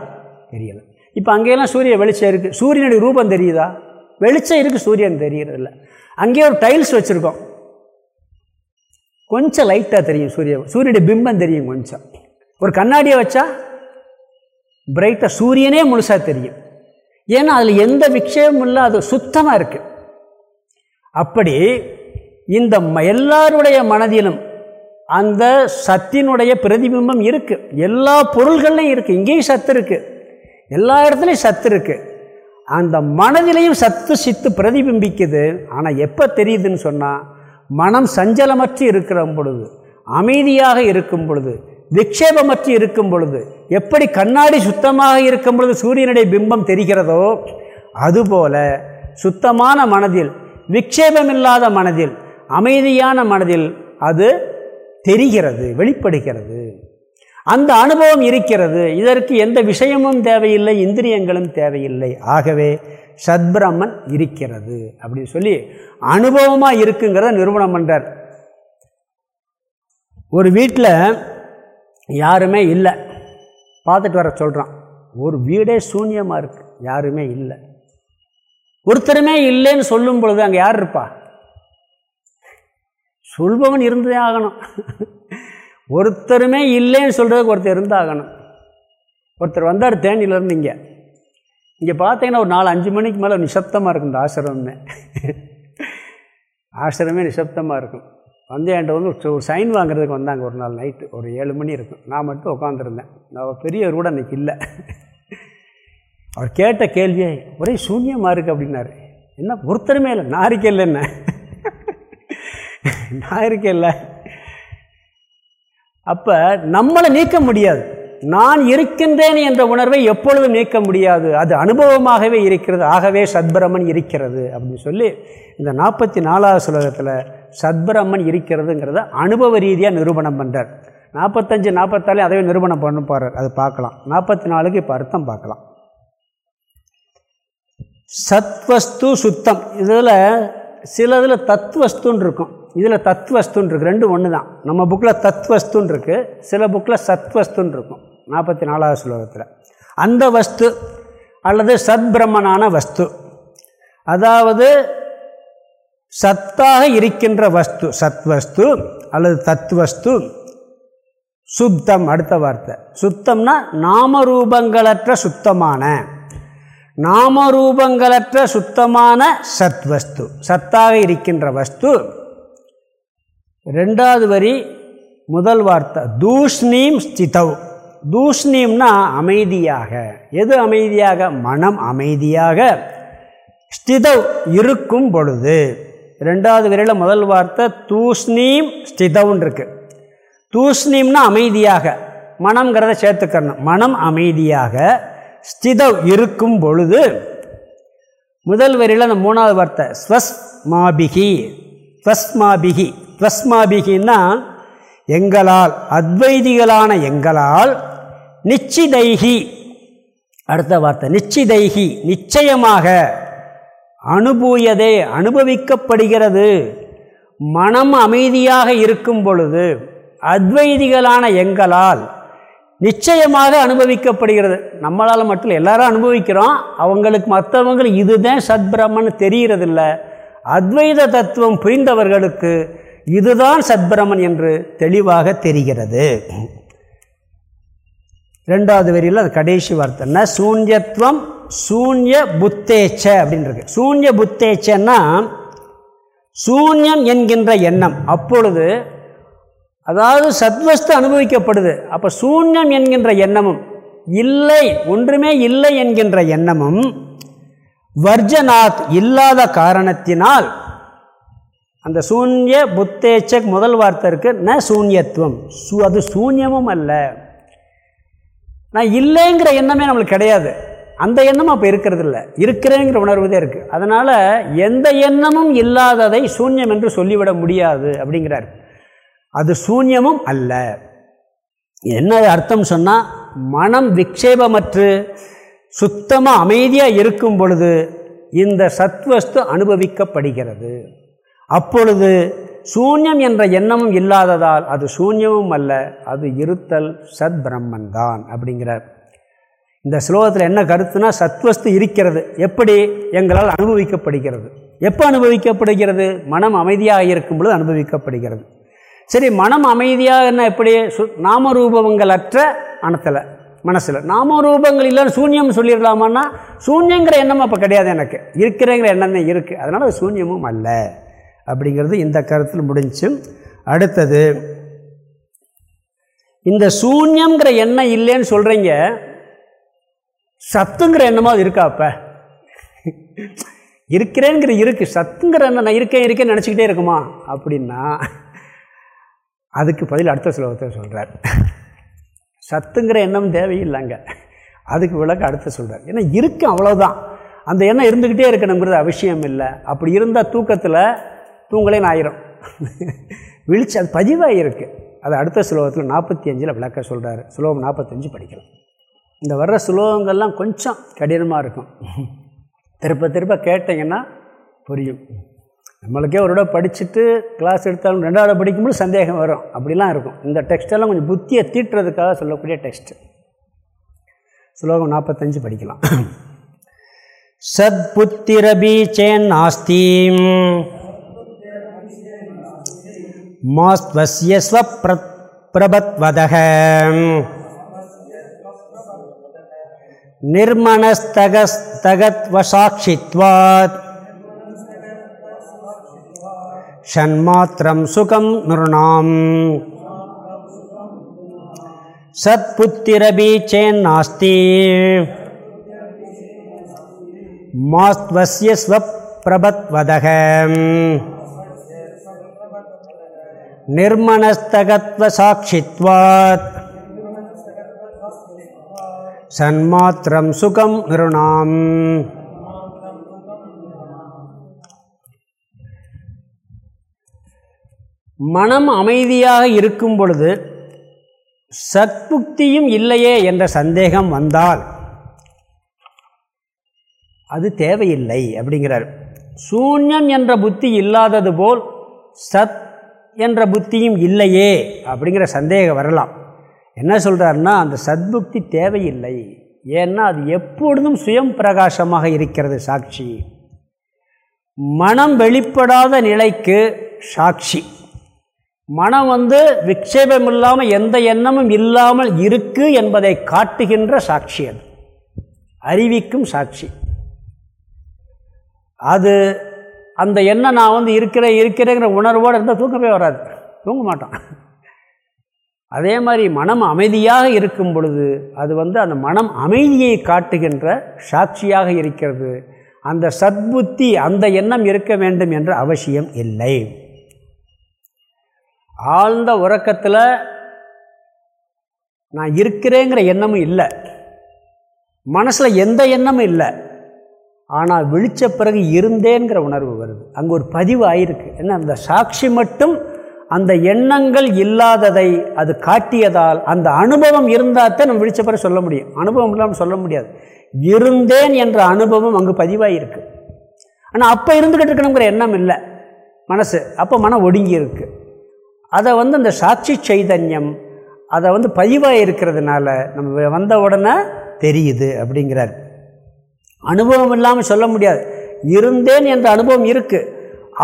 தெரியலை. இப்போ அங்கேயெல்லாம் சூரிய வெளிச்சம் இருக்குது சூரியனுடைய ரூபம் தெரியுதா? வெளிச்சம் இருக்குது சூரியன் தெரியறதில்ல. அங்கேயே ஒரு டைல்ஸ் வச்சுருக்கோம். கொஞ்சம் லைட்டாக தெரியும் சூரிய சூரியனுடைய பிம்பம் தெரியும் கொஞ்சம். ஒரு கண்ணாடியை வச்சா பிரைட்டாக சூரியனே முழுசாக தெரியும். ஏன்னா அதில் எந்த விக்ஷயமும் இல்லை அது சுத்தமாக இருக்குது அப்படி இந்த எல்லாருடைய மனதிலும் அந்த சத்தினுடைய பிரதிபிம்பம் இருக்குது எல்லா பொருள்கள்லையும் இருக்குது இங்கேயும் சத்து இருக்குது எல்லா இடத்துலையும் சத்து இருக்குது அந்த மனதிலையும் சத்து சித்து பிரதிபிம்பிக்குது. ஆனால் எப்போ தெரியுதுன்னு சொன்னால் மனம் சஞ்சலமற்று இருக்கிற பொழுது அமைதியாக இருக்கும் பொழுது விக்ஷேபமற்று இருக்கும் பொழுது எப்படி கண்ணாடி சுத்தமாக இருக்கும் பொழுது சூரியனுடைய பிம்பம் தெரிகிறதோ அதுபோல சுத்தமான மனதில் விக்ஷேபமில்லாத மனதில் அமைதியான மனதில் அது தெரிகிறது வெளிப்படுகிறது. அந்த அனுபவம் இருக்கிறது. இதற்கு எந்த விஷயமும் தேவையில்லை இந்திரியங்களும் தேவையில்லை. ஆகவே சத்பிரமன் இருக்கிறது அப்படின்னு சொல்லி அனுபவமாக இருக்குங்கிறத நிறுவனம் பண்ணுறார் ஒரு வீட்டில் யாருமே இல்லை. பார்த்துட்டு வர சொல்கிறான் ஒரு வீடே சூன்யமாக இருக்குது யாருமே இல்லை. ஒருத்தருமே இல்லைன்னு சொல்லும் பொழுது அங்கே யார் இருப்பா? சொல்பவன் இருந்தே ஆகணும். ஒருத்தருமே இல்லைன்னு சொல்கிறதுக்கு ஒருத்தர் இருந்தாகணும். ஒருத்தர் வந்தார் தேனியிலேருந்து இங்கே. இங்கே பார்த்தீங்கன்னா ஒரு நாலு அஞ்சு மணிக்கு மேலே நிசப்தமாக இருக்கும் இந்த ஆசிரமே ஆசிரமே நிசப்தமாக இருக்கும். வந்து என்கிட்ட வந்து ஒரு சைன் வாங்குறதுக்கு வந்தாங்க ஒரு நாள் நைட்டு. ஒரு ஏழு மணி இருக்கும். நான் மட்டும் உட்காந்துருந்தேன் நான் பெரியவர் கூட அன்றைக்கி இல்லை. அவர் கேட்ட கேள்வியே ஒரே சூன்யமாக இருக்குது அப்படின்னாரு. என்ன? ஒருத்தருமே இல்லை. நான் இருக்கேன் என்ன? நான் இல்லை அப்போ நம்மளை நீக்க முடியாது. நான் இருக்கின்றேன் என்ற உணர்வை எப்பொழுதும் நீக்க முடியாது. அது அனுபவமாகவே இருக்கிறது. ஆகவே சத்பிரமன் இருக்கிறது அப்படின்னு சொல்லி இந்த நாற்பத்தி நாலாவது சுலகத்தில் சத்பிரமன் இருக்கிறதுங்கிறத அனுபவ ரீதியாக நிரூபணம் பண்ணுறார் நாற்பத்தஞ்சு நாற்பத்தாலே அதவே நிரூபணம் பண்ண போகிறார் அது பார்க்கலாம். நாற்பத்தி நாலுக்கு இப்போ அர்த்தம் பார்க்கலாம். சத்வஸ்து சுத்தம். இதில் சில இதில் தத்வஸ்துன்னு இருக்கும் இதில் தத்வஸ்துன்னு இருக்குது ரெண்டும் ஒன்று தான் நம்ம புக்கில் தத்வஸ்துன்னு இருக்குது சில புக்கில் சத்வஸ்துன்னு இருக்கும் நாற்பத்தி நாலாவது ஸ்லோகத்தில். அந்த வஸ்து அல்லது சத்பிரமனான வஸ்து. அதாவது சத்தாக இருக்கின்ற வஸ்து சத்வஸ்து அல்லது தத்வஸ்து. சுத்தம் அடுத்த வார்த்தை. சுத்தம்னா நாமரூபங்களற்ற சுத்தமான நாமரூபங்களற்ற சுத்தமான சத் வஸ்து சத்தாக இருக்கின்ற வஸ்து. ரெண்டாவது வரி முதல் வார்த்தை தூஷ்ணீம் ஸ்திதவ் தூஷ்ணீம்னா அமைதியாக. எது அமைதியாக? மனம் அமைதியாக. ஸ்திதவ் இருக்கும் பொழுது. ரெண்டாவது வரையில் முதல் வார்த்தை தூஷ்ணீம் ஸ்திதவ்னு இருக்கு தூஷ்ணீம்னா அமைதியாக. மனம்ங்கிறத சேர்த்துக்கணும். மனம் அமைதியாக. ஸ்திதவ் இருக்கும் பொழுது முதல் வரியில் அந்த மூணாவது வார்த்தை ஸ்வஸ்மாபிகி ஸ்வஸ்மாபிகி. ஸ்வஸ்மாபிகின்னா எங்களால் அத்வைதிகளான எங்களால் நிச்சிதைகி. அடுத்த வார்த்தை நிச்சிதைகி நிச்சயமாக அனுபூயதே அனுபவிக்கப்படுகிறது. மனம் அமைதியாக இருக்கும் பொழுது அத்வைதிகளான எங்களால் நிச்சயமாக அனுபவிக்கப்படுகிறது. நம்மளால் மட்டும் எல்லாரும் அனுபவிக்கிறோம். அவங்களுக்கு மற்றவங்களுக்கு இதுதான் சத்பிரமன் தெரிகிறதில்ல அத்வைத தத்துவம் புரிந்தவர்களுக்கு இதுதான் சத்பிரமன் என்று தெளிவாக தெரிகிறது. ரெண்டாவது வரியில் அது கடைசி வார்த்தைன்னா சூன்யத்துவம் சூன்ய புத்தேச்ச அப்படின்றது சூன்ய புத்தேச்சன்னா சூன்யம் என்கின்ற எண்ணம். அப்பொழுது அதாவது சத்வஸ்து அனுபவிக்கப்படுது. அப்போ சூன்யம் என்கின்ற எண்ணமும் இல்லை ஒன்றுமே இல்லை என்கின்ற எண்ணமும் வர்ஜனாத் இல்லாத காரணத்தினால் அந்த சூன்ய புத்தேச்சக் முதல் வார்த்தை இருக்குது ந சூன்யத்துவம். சூ அது சூன்யமும் அல்ல. நான் இல்லைங்கிற எண்ணமே நம்மளுக்கு கிடையாது. அந்த எண்ணமும் அப்போ இருக்கிறது இல்லை இருக்கிறேங்கிற உணர்வு தான் இருக்குது அதனால் எந்த எண்ணமும் இல்லாததை சூன்யம் என்று சொல்லிவிட முடியாது அப்படிங்கிறார். அது சூன்யமும் அல்ல. என்ன அர்த்தம் சொன்னால் மனம் விக்ஷேபமற்று சுத்தமாக அமைதியாக இருக்கும் பொழுது இந்த சத்வஸ்து அனுபவிக்கப்படுகிறது. அப்பொழுது சூன்யம் என்ற எண்ணமும் இல்லாததால் அது சூன்யமும் அல்ல அது இருத்தல் சத் பிரம்மன் தான் அப்படிங்கிறார். இந்த ஸ்லோகத்தில் என்ன கருத்துனா சத்வஸ்து இருக்கிறது. எப்படி? எங்களால் அனுபவிக்கப்படுகிறது. எப்போ அனுபவிக்கப்படுகிறது? மனம் அமைதியாக இருக்கும் பொழுது அனுபவிக்கப்படுகிறது. சரி மனம் அமைதியாக என்ன எப்படி? சு நாமரூபங்களற்ற அணத்தில் மனசில். நாமரூபங்கள் இல்லைன்னு சூன்யம் சொல்லிடலாமான்னா சூன்யங்கிற எண்ணம் அப்போ கிடையாது எனக்கு. இருக்கிறேங்கிற எண்ணம் தான் இருக்குது அதனால் சூன்யமும் அல்ல. அப்படிங்கிறது இந்த கருத்தில் முடிஞ்சு. அடுத்தது இந்த சூன்யங்கிற எண்ணம் இல்லைன்னு சொல்கிறீங்க சத்துங்கிற எண்ணமாக அது இருக்கா அப்போ? இருக்கிறேங்கிற இருக்குது சத்துங்கிற எண்ணம் நான் இருக்கேன் இருக்கேன்னு நினச்சிக்கிட்டே இருக்குமா? அப்படின்னா அதுக்கு பதில் அடுத்த ஸ்லோகத்தை சொல்கிறார் சத்துங்கிற எண்ணம் தேவையில்லைங்க. அதுக்கு விளக்க அடுத்த சொல்கிறார் ஏன்னா இருக்கு அவ்வளோதான் அந்த எண்ணம் இருந்துக்கிட்டே இருக்கணுங்கிறது அவசியம் இல்லை. அப்படி இருந்தால் தூக்கத்தில் தூங்கலேன்னு ஆயிரும் விழிச்சு அது பதிவாக இருக்குது அது அடுத்த சுலோகத்தில் நாற்பத்தி அஞ்சில் விளக்க சொல்கிறார் ஸ்லோகம் நாற்பத்தஞ்சு படிக்கலாம். இந்த வர்ற சுலோகங்கள்லாம் கொஞ்சம் கடினமாக இருக்கும். திருப்ப திருப்ப கேட்டிங்கன்னா புரியும். நம்மளுக்கே ஒரு தடவை படிச்சுட்டு கிளாஸ் எடுத்தாலும் ரெண்டாவது படிக்கும்போது சந்தேகம் வரும். அப்படிலாம் இருக்கும். இந்த டெக்ஸ்டெல்லாம் கொஞ்சம் புத்தியை தீட்டுறதுக்காக சொல்லக்கூடிய டெக்ஸ்ட்டு ஸ்லோகம் நாற்பத்தஞ்சு படிக்கலாம். சத்புத்திரபி சேன் ஆஸ்தீம் மாஸ்வசிய பிரபத்வதக. நிர்மணஸ்தகஸ்தகத்வசாட்சித்வாத் ஷண்மாத்திரம் சுகம் நிருணாம். சத்புத்திரபி சேன்னாஸ்தி மாஸ்வசிய ஸ்வப்பிரபத்வதக நிர்மணஸ்தகத்வசாட்சித்வாத் சன்மாத்திரம் சுகம் நிருணாம். மனம் அமைதியாக இருக்கும் பொழுது சத்புக்தியும் இல்லையே என்ற சந்தேகம் வந்தால் அது தேவையில்லை அப்படிங்கிறார். சூன்யம் என்ற புத்தி இல்லாதது போல் சத் என்ற புத்தியும் இல்லையே அப்படிங்கிற சந்தேகம் வரலாம். என்ன சொல்கிறாருன்னா அந்த சத்புக்தி தேவையில்லை. ஏன்னா அது எப்பொழுதும் சுயம் பிரகாசமாக இருக்கிறது சாட்சி. மனம் வெளிப்படாத நிலைக்கு சாட்சி. மனம் வந்து விக்ஷேபம் இல்லாமல் எந்த எண்ணமும் இல்லாமல் இருக்கு என்பதை காட்டுகின்ற சாட்சி அது. அறிவிக்கும் சாட்சி. அது அந்த எண்ணம் நான் வந்து இருக்கிறேன் இருக்கிறேங்கிற உணர்வோடு இருந்தால் தூக்கமே வராது. தூங்க மாட்டான். அதே மாதிரி மனம் அமைதியாக இருக்கும் பொழுது அது வந்து அந்த மனம் அமைதியை காட்டுகின்ற சாட்சியாக இருக்கிறது. அந்த சத்புத்தி அந்த எண்ணம் இருக்க வேண்டும் என்ற அவசியம் இல்லை. ஆழ்ந்த உறக்கத்தில் நான் இருக்கிறேங்கிற எண்ணமும் இல்லை. மனசில் எந்த எண்ணமும் இல்லை. ஆனால் விழித்த பிறகு இருந்தேங்கிற உணர்வு வருது. அங்கே ஒரு பதிவு ஆயிருக்கு. என்ன? அந்த சாட்சி மட்டும் அந்த எண்ணங்கள் இல்லாததை அது காட்டியதால் அந்த அனுபவம் இருந்தால் தான் நம்ம விழித்த பிறகு சொல்ல முடியும். அனுபவம் இல்லாமல் சொல்ல முடியாது. இருந்தேன் என்ற அனுபவம் அங்கே பதிவாயிருக்கு. ஆனால் அப்போ இருந்துக்கிட்டு இருக்கணுங்கிற எண்ணம் இல்லை. மனசு. அப்போ மனம் ஒடுங்கி இருக்குது அதை வந்து அந்த சாட்சி சைதன்யம் அதை வந்து பதிவாக இருக்கிறதுனால நம்ம வந்த உடனே தெரியுது அப்படிங்கிறார். அனுபவம் இல்லாமல் சொல்ல முடியாது. இருந்தேன் என்ற அனுபவம் இருக்குது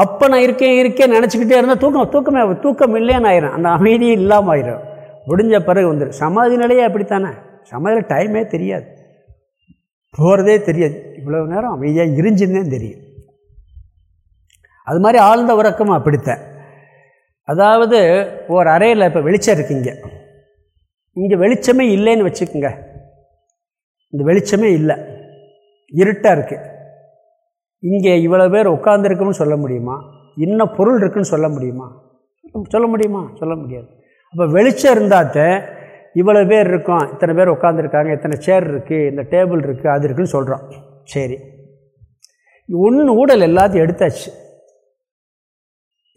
அப்போ நான் இருக்கேன் இருக்கேன் நினச்சிக்கிட்டே இருந்தால் தூக்கம் தூக்கமே தூக்கம் இல்லைன்னு ஆயிரும். அந்த அமைதியே இல்லாமல் ஆயிரும். முடிஞ்ச பிறகு வந்துடும் சமாதி நிலையே அப்படித்தானே? சமாதியில் டைமே தெரியாது. போகிறதே தெரியாது. இவ்வளோ நேரம் அமைதியாக இருந்துச்சுன்னே தெரியும். அது மாதிரி ஆழ்ந்த உறக்கமும் அப்படித்தான். அதாவது ஒரு அறையில் இப்போ வெளிச்சம் இருக்குங்க. இங்கே வெளிச்சமே இல்லைன்னு வச்சுக்கோங்க. இந்த வெளிச்சமே இல்லை. இருட்டாக இருக்குது இங்கே இவ்வளோ பேர் உட்காந்துருக்குன்னு சொல்ல முடியுமா? இன்னும் பொருள் இருக்குன்னு சொல்ல முடியுமா? சொல்ல முடியுமா? சொல்ல முடியாது. அப்போ வெளிச்சம் இருந்தாத்த இவ்வளோ பேர் இருக்கோம். இத்தனை பேர் உட்காந்துருக்காங்க இத்தனை சேர் இருக்குது இந்த டேபிள் இருக்குது அது இருக்குன்னு சொல்கிறோம் சரி. ஒன்று ஊடல் எல்லாத்தையும் எடுத்தாச்சு.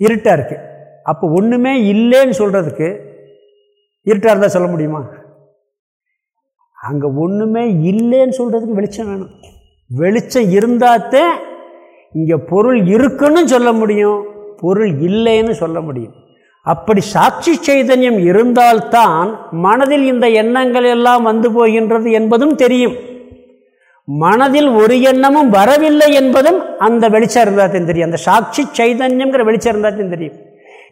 இருட்டாக இருக்குது அப்போ ஒன்றுமே இல்லைன்னு சொல்கிறதுக்கு இருட்டாக இருந்தால் சொல்ல முடியுமா? அங்கே ஒன்றுமே இல்லைன்னு சொல்கிறதுக்கு வெளிச்சம் வேணும். வெளிச்சம் இருந்தாத்தே இங்கே பொருள் இருக்குன்னு சொல்ல முடியும். பொருள் இல்லைன்னு சொல்ல முடியும். அப்படி சாட்சி சைதன்யம் இருந்தால்தான் மனதில் இந்த எண்ணங்கள் எல்லாம் வந்து போகின்றது என்பதும் தெரியும். மனதில் ஒரு எண்ணமும் வரவில்லை என்பதும் அந்த வெளிச்சம் இருந்தால் தெரியும். அந்த சாட்சி சைதன்யங்கிற வெளிச்சம் இருந்தால் தெரியும்.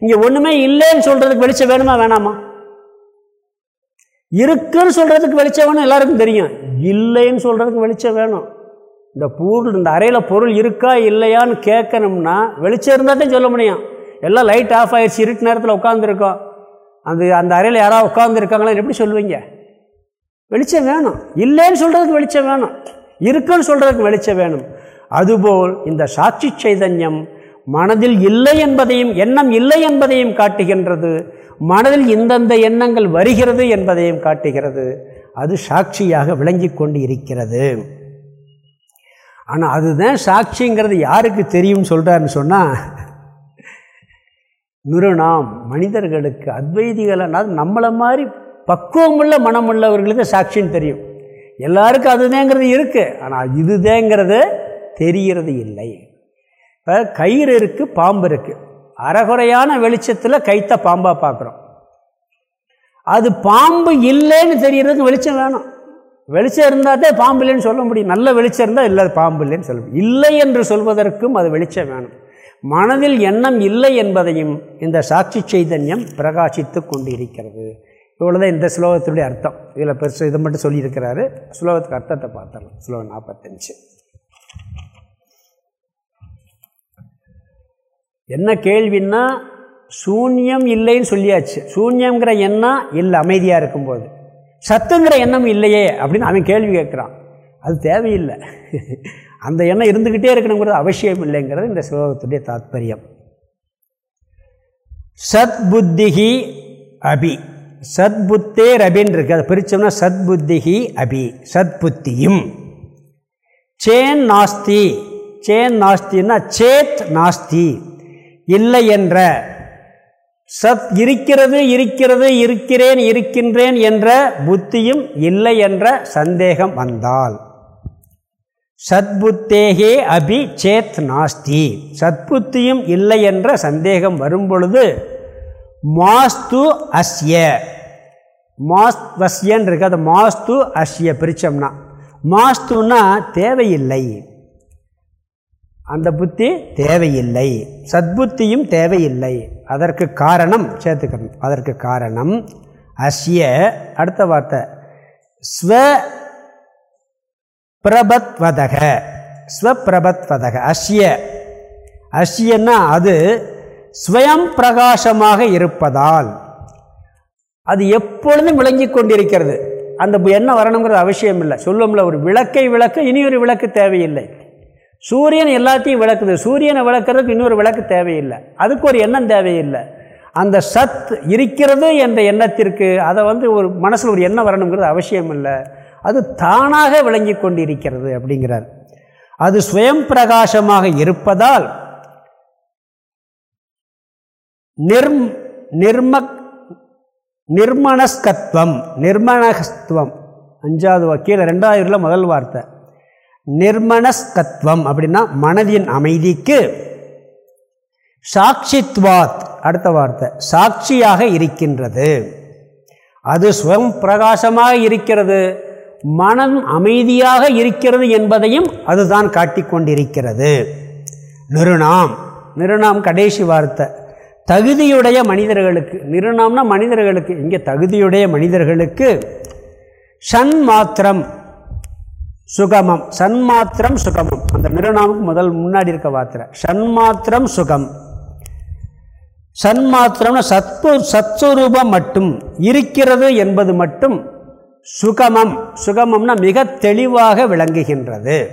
இங்கே ஒன்றுமே இல்லைன்னு சொல்கிறதுக்கு வெளிச்சம் வேணுமா வேணாமா? இருக்குன்னு சொல்கிறதுக்கு வெளிச்சம் வேணும் எல்லாருக்கும் தெரியும். இல்லைன்னு சொல்கிறதுக்கு வெளிச்சம் வேணும். இந்த பொருள் இந்த அறையில் பொருள் இருக்கா இல்லையான்னு கேட்கணும்னா வெளிச்சம் இருந்தால் தான் சொல்ல முடியும். எல்லாம் லைட் ஆஃப் ஆகிடுச்சு இருட்டு நேரத்தில் உட்காந்துருக்கோம் அந்த அந்த அறையில் யாராவது உட்காந்துருக்காங்களா எப்படி சொல்லுவீங்க? வெளிச்சம் வேணும். இல்லைன்னு சொல்கிறதுக்கு வெளிச்சம் வேணும். இருக்குன்னு சொல்கிறதுக்கு வெளிச்சம் வேணும். அதுபோல் இந்த சாட்சி சைதன்யம் மனதில் இல்லை என்பதையும் எண்ணம் இல்லை என்பதையும் காட்டுகின்றது. மனதில் இந்தந்த எண்ணங்கள் வருகிறது என்பதையும் காட்டுகிறது. அது சாட்சியாக விளங்கி கொண்டு இருக்கிறது ஆனால் அதுதான் சாட்சிங்கிறது யாருக்கு தெரியும் சொல்கிறாருன்னு சொன்னால் நிறுநாம் மனிதர்களுக்கு அத்வைதிகள் நம்மளை மாதிரி பக்குவமுள்ள மனமுள்ளவர்களுக்கு சாட்சின்னு தெரியும். எல்லாருக்கும் அதுதேங்கிறது இருக்குது ஆனால் இதுதேங்கிறது தெரிகிறது இல்லை. இப்போ கயிறு இருக்குது பாம்பு இருக்குது அறகுறையான வெளிச்சத்தில் கைத்த பாம்பாக பார்க்குறோம் அது பாம்பு இல்லைன்னு தெரியறதுக்கு வெளிச்சம் வேணும். வெளிச்சம் இருந்தால் தான் பாம்பு இல்லைன்னு சொல்ல முடியும். நல்ல வெளிச்சம் இருந்தால் இல்லை பாம்பு இல்லைன்னு சொல்ல முடியும். இல்லை என்று சொல்வதற்கும் அது வெளிச்சம் வேணும். மனதில் எண்ணம் இல்லை என்பதையும் இந்த சாட்சி சைதன்யம் பிரகாசித்து கொண்டிருக்கிறது. இவ்வளோதான் இந்த ஸ்லோகத்துடைய அர்த்தம். இதில் பெருசு இதை மட்டும் சொல்லியிருக்கிறாரு. ஸ்லோகத்துக்கு அர்த்தத்தை பார்த்தலாம் ஸ்லோகம் நாற்பத்தஞ்சு. என்ன கேள்வின்னா சூன்யம் இல்லைன்னு சொல்லியாச்சு. சூன்யங்கிற எண்ணம் இல்லை அமைதியாக இருக்கும்போது. சத்துங்கிற எண்ணம் இல்லையே அப்படின்னு அவன் கேள்வி கேட்குறான். அது தேவையில்லை. [laughs] அந்த எண்ணம் இருந்துக்கிட்டே இருக்கணுங்கிறது அவசியம் இல்லைங்கிறது இந்த ஸ்லோகத்துடைய தாத்பரியம். சத் புத்திகி அபி. சத் புத்தே ரபின்னு இருக்கு. அதை பிரித்தோம்னா சத் புத்திகி அபி. சத் புத்தியும் சேன் நாஸ்தி. சேன் நாஸ்தின்னா சேத் நாஸ்தி. இல்லை என்ற சத் இருக்கிறது இருக்கிறது இருக்கிறேன் இருக்கின்றேன் என்ற புத்தியும் இல்லை என்ற சந்தேகம் வந்தால். சத்புத்தேகே அபி சேத் நாஸ்தி. சத்புத்தியும் இல்லை என்ற சந்தேகம் வரும் பொழுது மாஸ்து அஸ்ய. மாஸ் வஸ்யன் இருக்கு அது மாஸ்து அஸ்ய பிரிச்சம்னா. மாஸ்துன்னா தேவையில்லை. அந்த புத்தி தேவையில்லை. சத்புத்தியும் தேவையில்லை. அதற்கு காரணம் சேர்த்துக்கணும். அதற்கு காரணம் அஸ்ய அடுத்த வார்த்தை. ஸ்வ பிரபத்வதக. ஸ்வப்பிரபத்வதக அஸ்ய. அஸ்யன்னா அது ஸ்வயம் பிரகாசமாக இருப்பதால் அது எப்பொழுதும் விளங்கி கொண்டிருக்கிறது. அந்த என்ன வரணுங்கிறது அவசியம் இல்லை சொல்லும்ல ஒரு விளக்கை விளக்க இனி ஒரு விளக்கு தேவையில்லை. சூரியன் எல்லாத்தையும் விளக்குது. சூரியனை விளக்குறதுக்கு இன்னொரு விளக்கு தேவையில்லை. அதுக்கு ஒரு எண்ணம் தேவையில்லை. அந்த சத் இருக்கிறது என்ற எண்ணத்திற்கு அதை வந்து ஒரு மனசில் ஒரு எண்ணம் வரணுங்கிறது அவசியம் இல்லை. அது தானாக விளங்கி கொண்டிருக்கிறது அப்படிங்கிறார். அது சுயம் பிரகாசமாக இருப்பதால் நிர்ம் நிர்ம நிர்மணஸ்கத்வம் நிர்மணஸ்துவம் அஞ்சாவது கீழே ரெண்டாயிரம்ல முதல் வார்த்தை. நிர்மணஸ்கத்வம் அப்படின்னா மனதின் அமைதிக்கு. சாட்சித்வாத் அடுத்த வார்த்தை சாட்சியாக இருக்கின்றது. அது ஸ்வயம் பிரகாசமாக இருக்கிறது மனம் அமைதியாக இருக்கிறது என்பதையும் அதுதான் காட்டிக்கொண்டிருக்கிறது நிருணாம் நிருணாம் கடைசி வார்த்தை. தகுதியுடைய மனிதர்களுக்கு நிருணாம்னா மனிதர்களுக்கு இங்கே தகுதியுடைய மனிதர்களுக்கு சன் மாத்திரம் சுகமம். சன்மாத்திரம் சுகமம். அந்த நிறுவனமுக்கு முதல் முன்னாடி இருக்க வார்த்தை. சன்மாத்திரம் சுகம். சன்மாத்திரம்னா சத்து சத்ஸ்வரூபம் மட்டும். இருக்கிறது என்பது மட்டும் சுகமம். சுகமம்னா மிக தெளிவாக விளங்குகின்றது.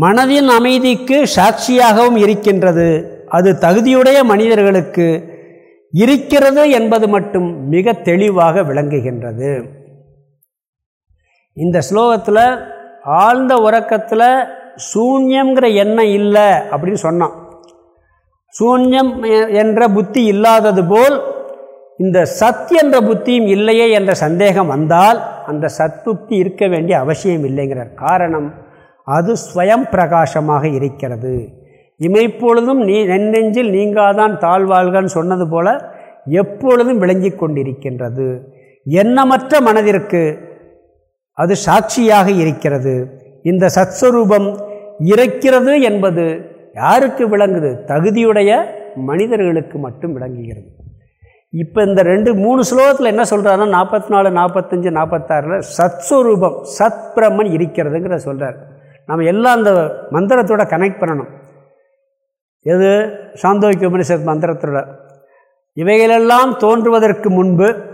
மனதின் அமைதிக்கு சாட்சியாகவும் இருக்கின்றது. அது தகுதியுடைய மனிதர்களுக்கு இருக்கிறது என்பது மட்டும் மிக தெளிவாக விளங்குகின்றது. இந்த ஸ்லோகத்தில் ஆழ்ந்த உறக்கத்தில் சூன்யங்கிற எண்ணம் இல்லை அப்படின்னு சொன்னான். சூன்யம் என்ற புத்தி இல்லாதது போல் இந்த சத் என்ற புத்தியும் இல்லையே என்ற சந்தேகம் வந்தால் அந்த சத்புத்தி இருக்க வேண்டிய அவசியம் இல்லைங்கிறார் காரணம் அது ஸ்வயம் பிரகாசமாக இருக்கிறது. இமைப்பொழுதும் நீ நெஞ்செஞ்சில் நீங்காதான் தாழ்வாள்கன்னு சொன்னது போல எப்பொழுதும் விளங்கி கொண்டிருக்கின்றது. எண்ணமற்ற மனதிற்கு அது சாட்சியாக இருக்கிறது. இந்த சத்ஸ்வரூபம் இறக்கிறது என்பது யாருக்கு விளங்குது? தகுதியுடைய மனிதர்களுக்கு மட்டும் விளங்குகிறது. இப்போ இந்த ரெண்டு மூணு ஸ்லோகத்தில் என்ன சொல்கிறாருன்னா நாற்பத்தி நாலு நாற்பத்தஞ்சு நாற்பத்தாறில் சத்ஸ்வரூபம் சத் பிரம்மன் இருக்கிறதுங்கிற சொல்கிறார் நம்ம எல்லாம் அந்த மந்திரத்தோட கனெக்ட் பண்ணணும். எது? சாந்தோக்கிய உபனிஷத் மந்திரத்தோட. இவைகளெல்லாம் தோன்றுவதற்கு முன்பு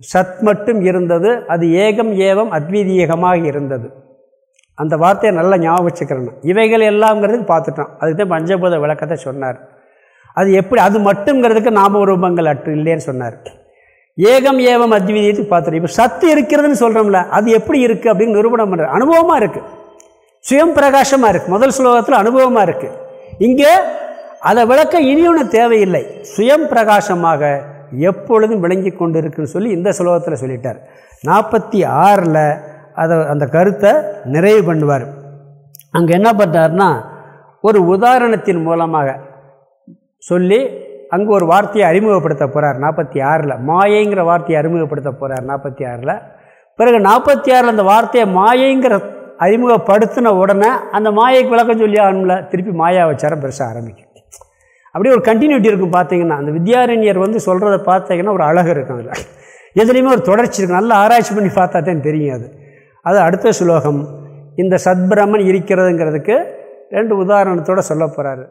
சத் மட்டும் இருந்தது அது ஏகம் ஏவம் அத்வீதியகமாக இருந்தது. அந்த வார்த்தையை நல்லா ஞாபகம் வச்சுக்கிறேன் இவைகள் எல்லாங்கிறதுக்கு பார்த்துட்டோம். அதுக்கு தான் பஞ்சபூத விளக்கத்தை சொன்னார். அது எப்படி அது மட்டுங்கிறதுக்கு நாம ரூபங்கள் அற்று இல்லைன்னு சொன்னார். ஏகம் ஏவம் அத்வீதியத்துக்கு பார்த்துட்டோம். இப்போ சத்து இருக்கிறதுன்னு சொல்கிறோம்ல அது எப்படி இருக்குது அப்படின்னு நிரூபணம் பண்ணுற அனுபவமாக இருக்குது சுயம் பிரகாசமாக இருக்குது முதல் ஸ்லோகத்தில் அனுபவமாக இருக்குது இங்கே அதை விளக்க இனி ஒன்று தேவையில்லை. சுயம் பிரகாசமாக எப்பொழுதும் விளங்கி கொண்டு இருக்குன்னு சொல்லி இந்த சுலோகத்தில் சொல்லிட்டார். நாற்பத்தி ஆறில் அதை அந்த கருத்தை நிறைவு பண்ணுவார். அங்கே என்ன பண்ணார்னா ஒரு உதாரணத்தின் மூலமாக சொல்லி அங்கே ஒரு வார்த்தையை அறிமுகப்படுத்த போகிறார் நாற்பத்தி ஆறில் மாயைங்கிற வார்த்தையை அறிமுகப்படுத்த போகிறார் நாற்பத்தி ஆறில் பிறகு நாற்பத்தி ஆறில் அந்த வார்த்தையை மாயைங்கிற அறிமுகப்படுத்தின உடனே அந்த மாயைக்கு விளக்கம் சொல்லி ஆகணும்ல. திருப்பி மாயா வச்சார பெருசாக ஆரம்பிக்கும். அப்படியே ஒரு கண்டினியூட்டி இருக்கும் பார்த்தீங்கன்னா. அந்த வித்யாரண்யர் வந்து சொல்கிறத பார்த்தீங்கன்னா ஒரு அழகு இருக்கும் அதில். எதுலேயுமே ஒரு தொடர்ச்சி இருக்கும். நல்லா ஆராய்ச்சி பண்ணி பார்த்தா தான் தெரியும் அது. அது அடுத்த சுலோகம். இந்த சத்பிரமன் இருக்கிறதுங்கிறதுக்கு ரெண்டு உதாரணத்தோடு சொல்ல போகிறாரு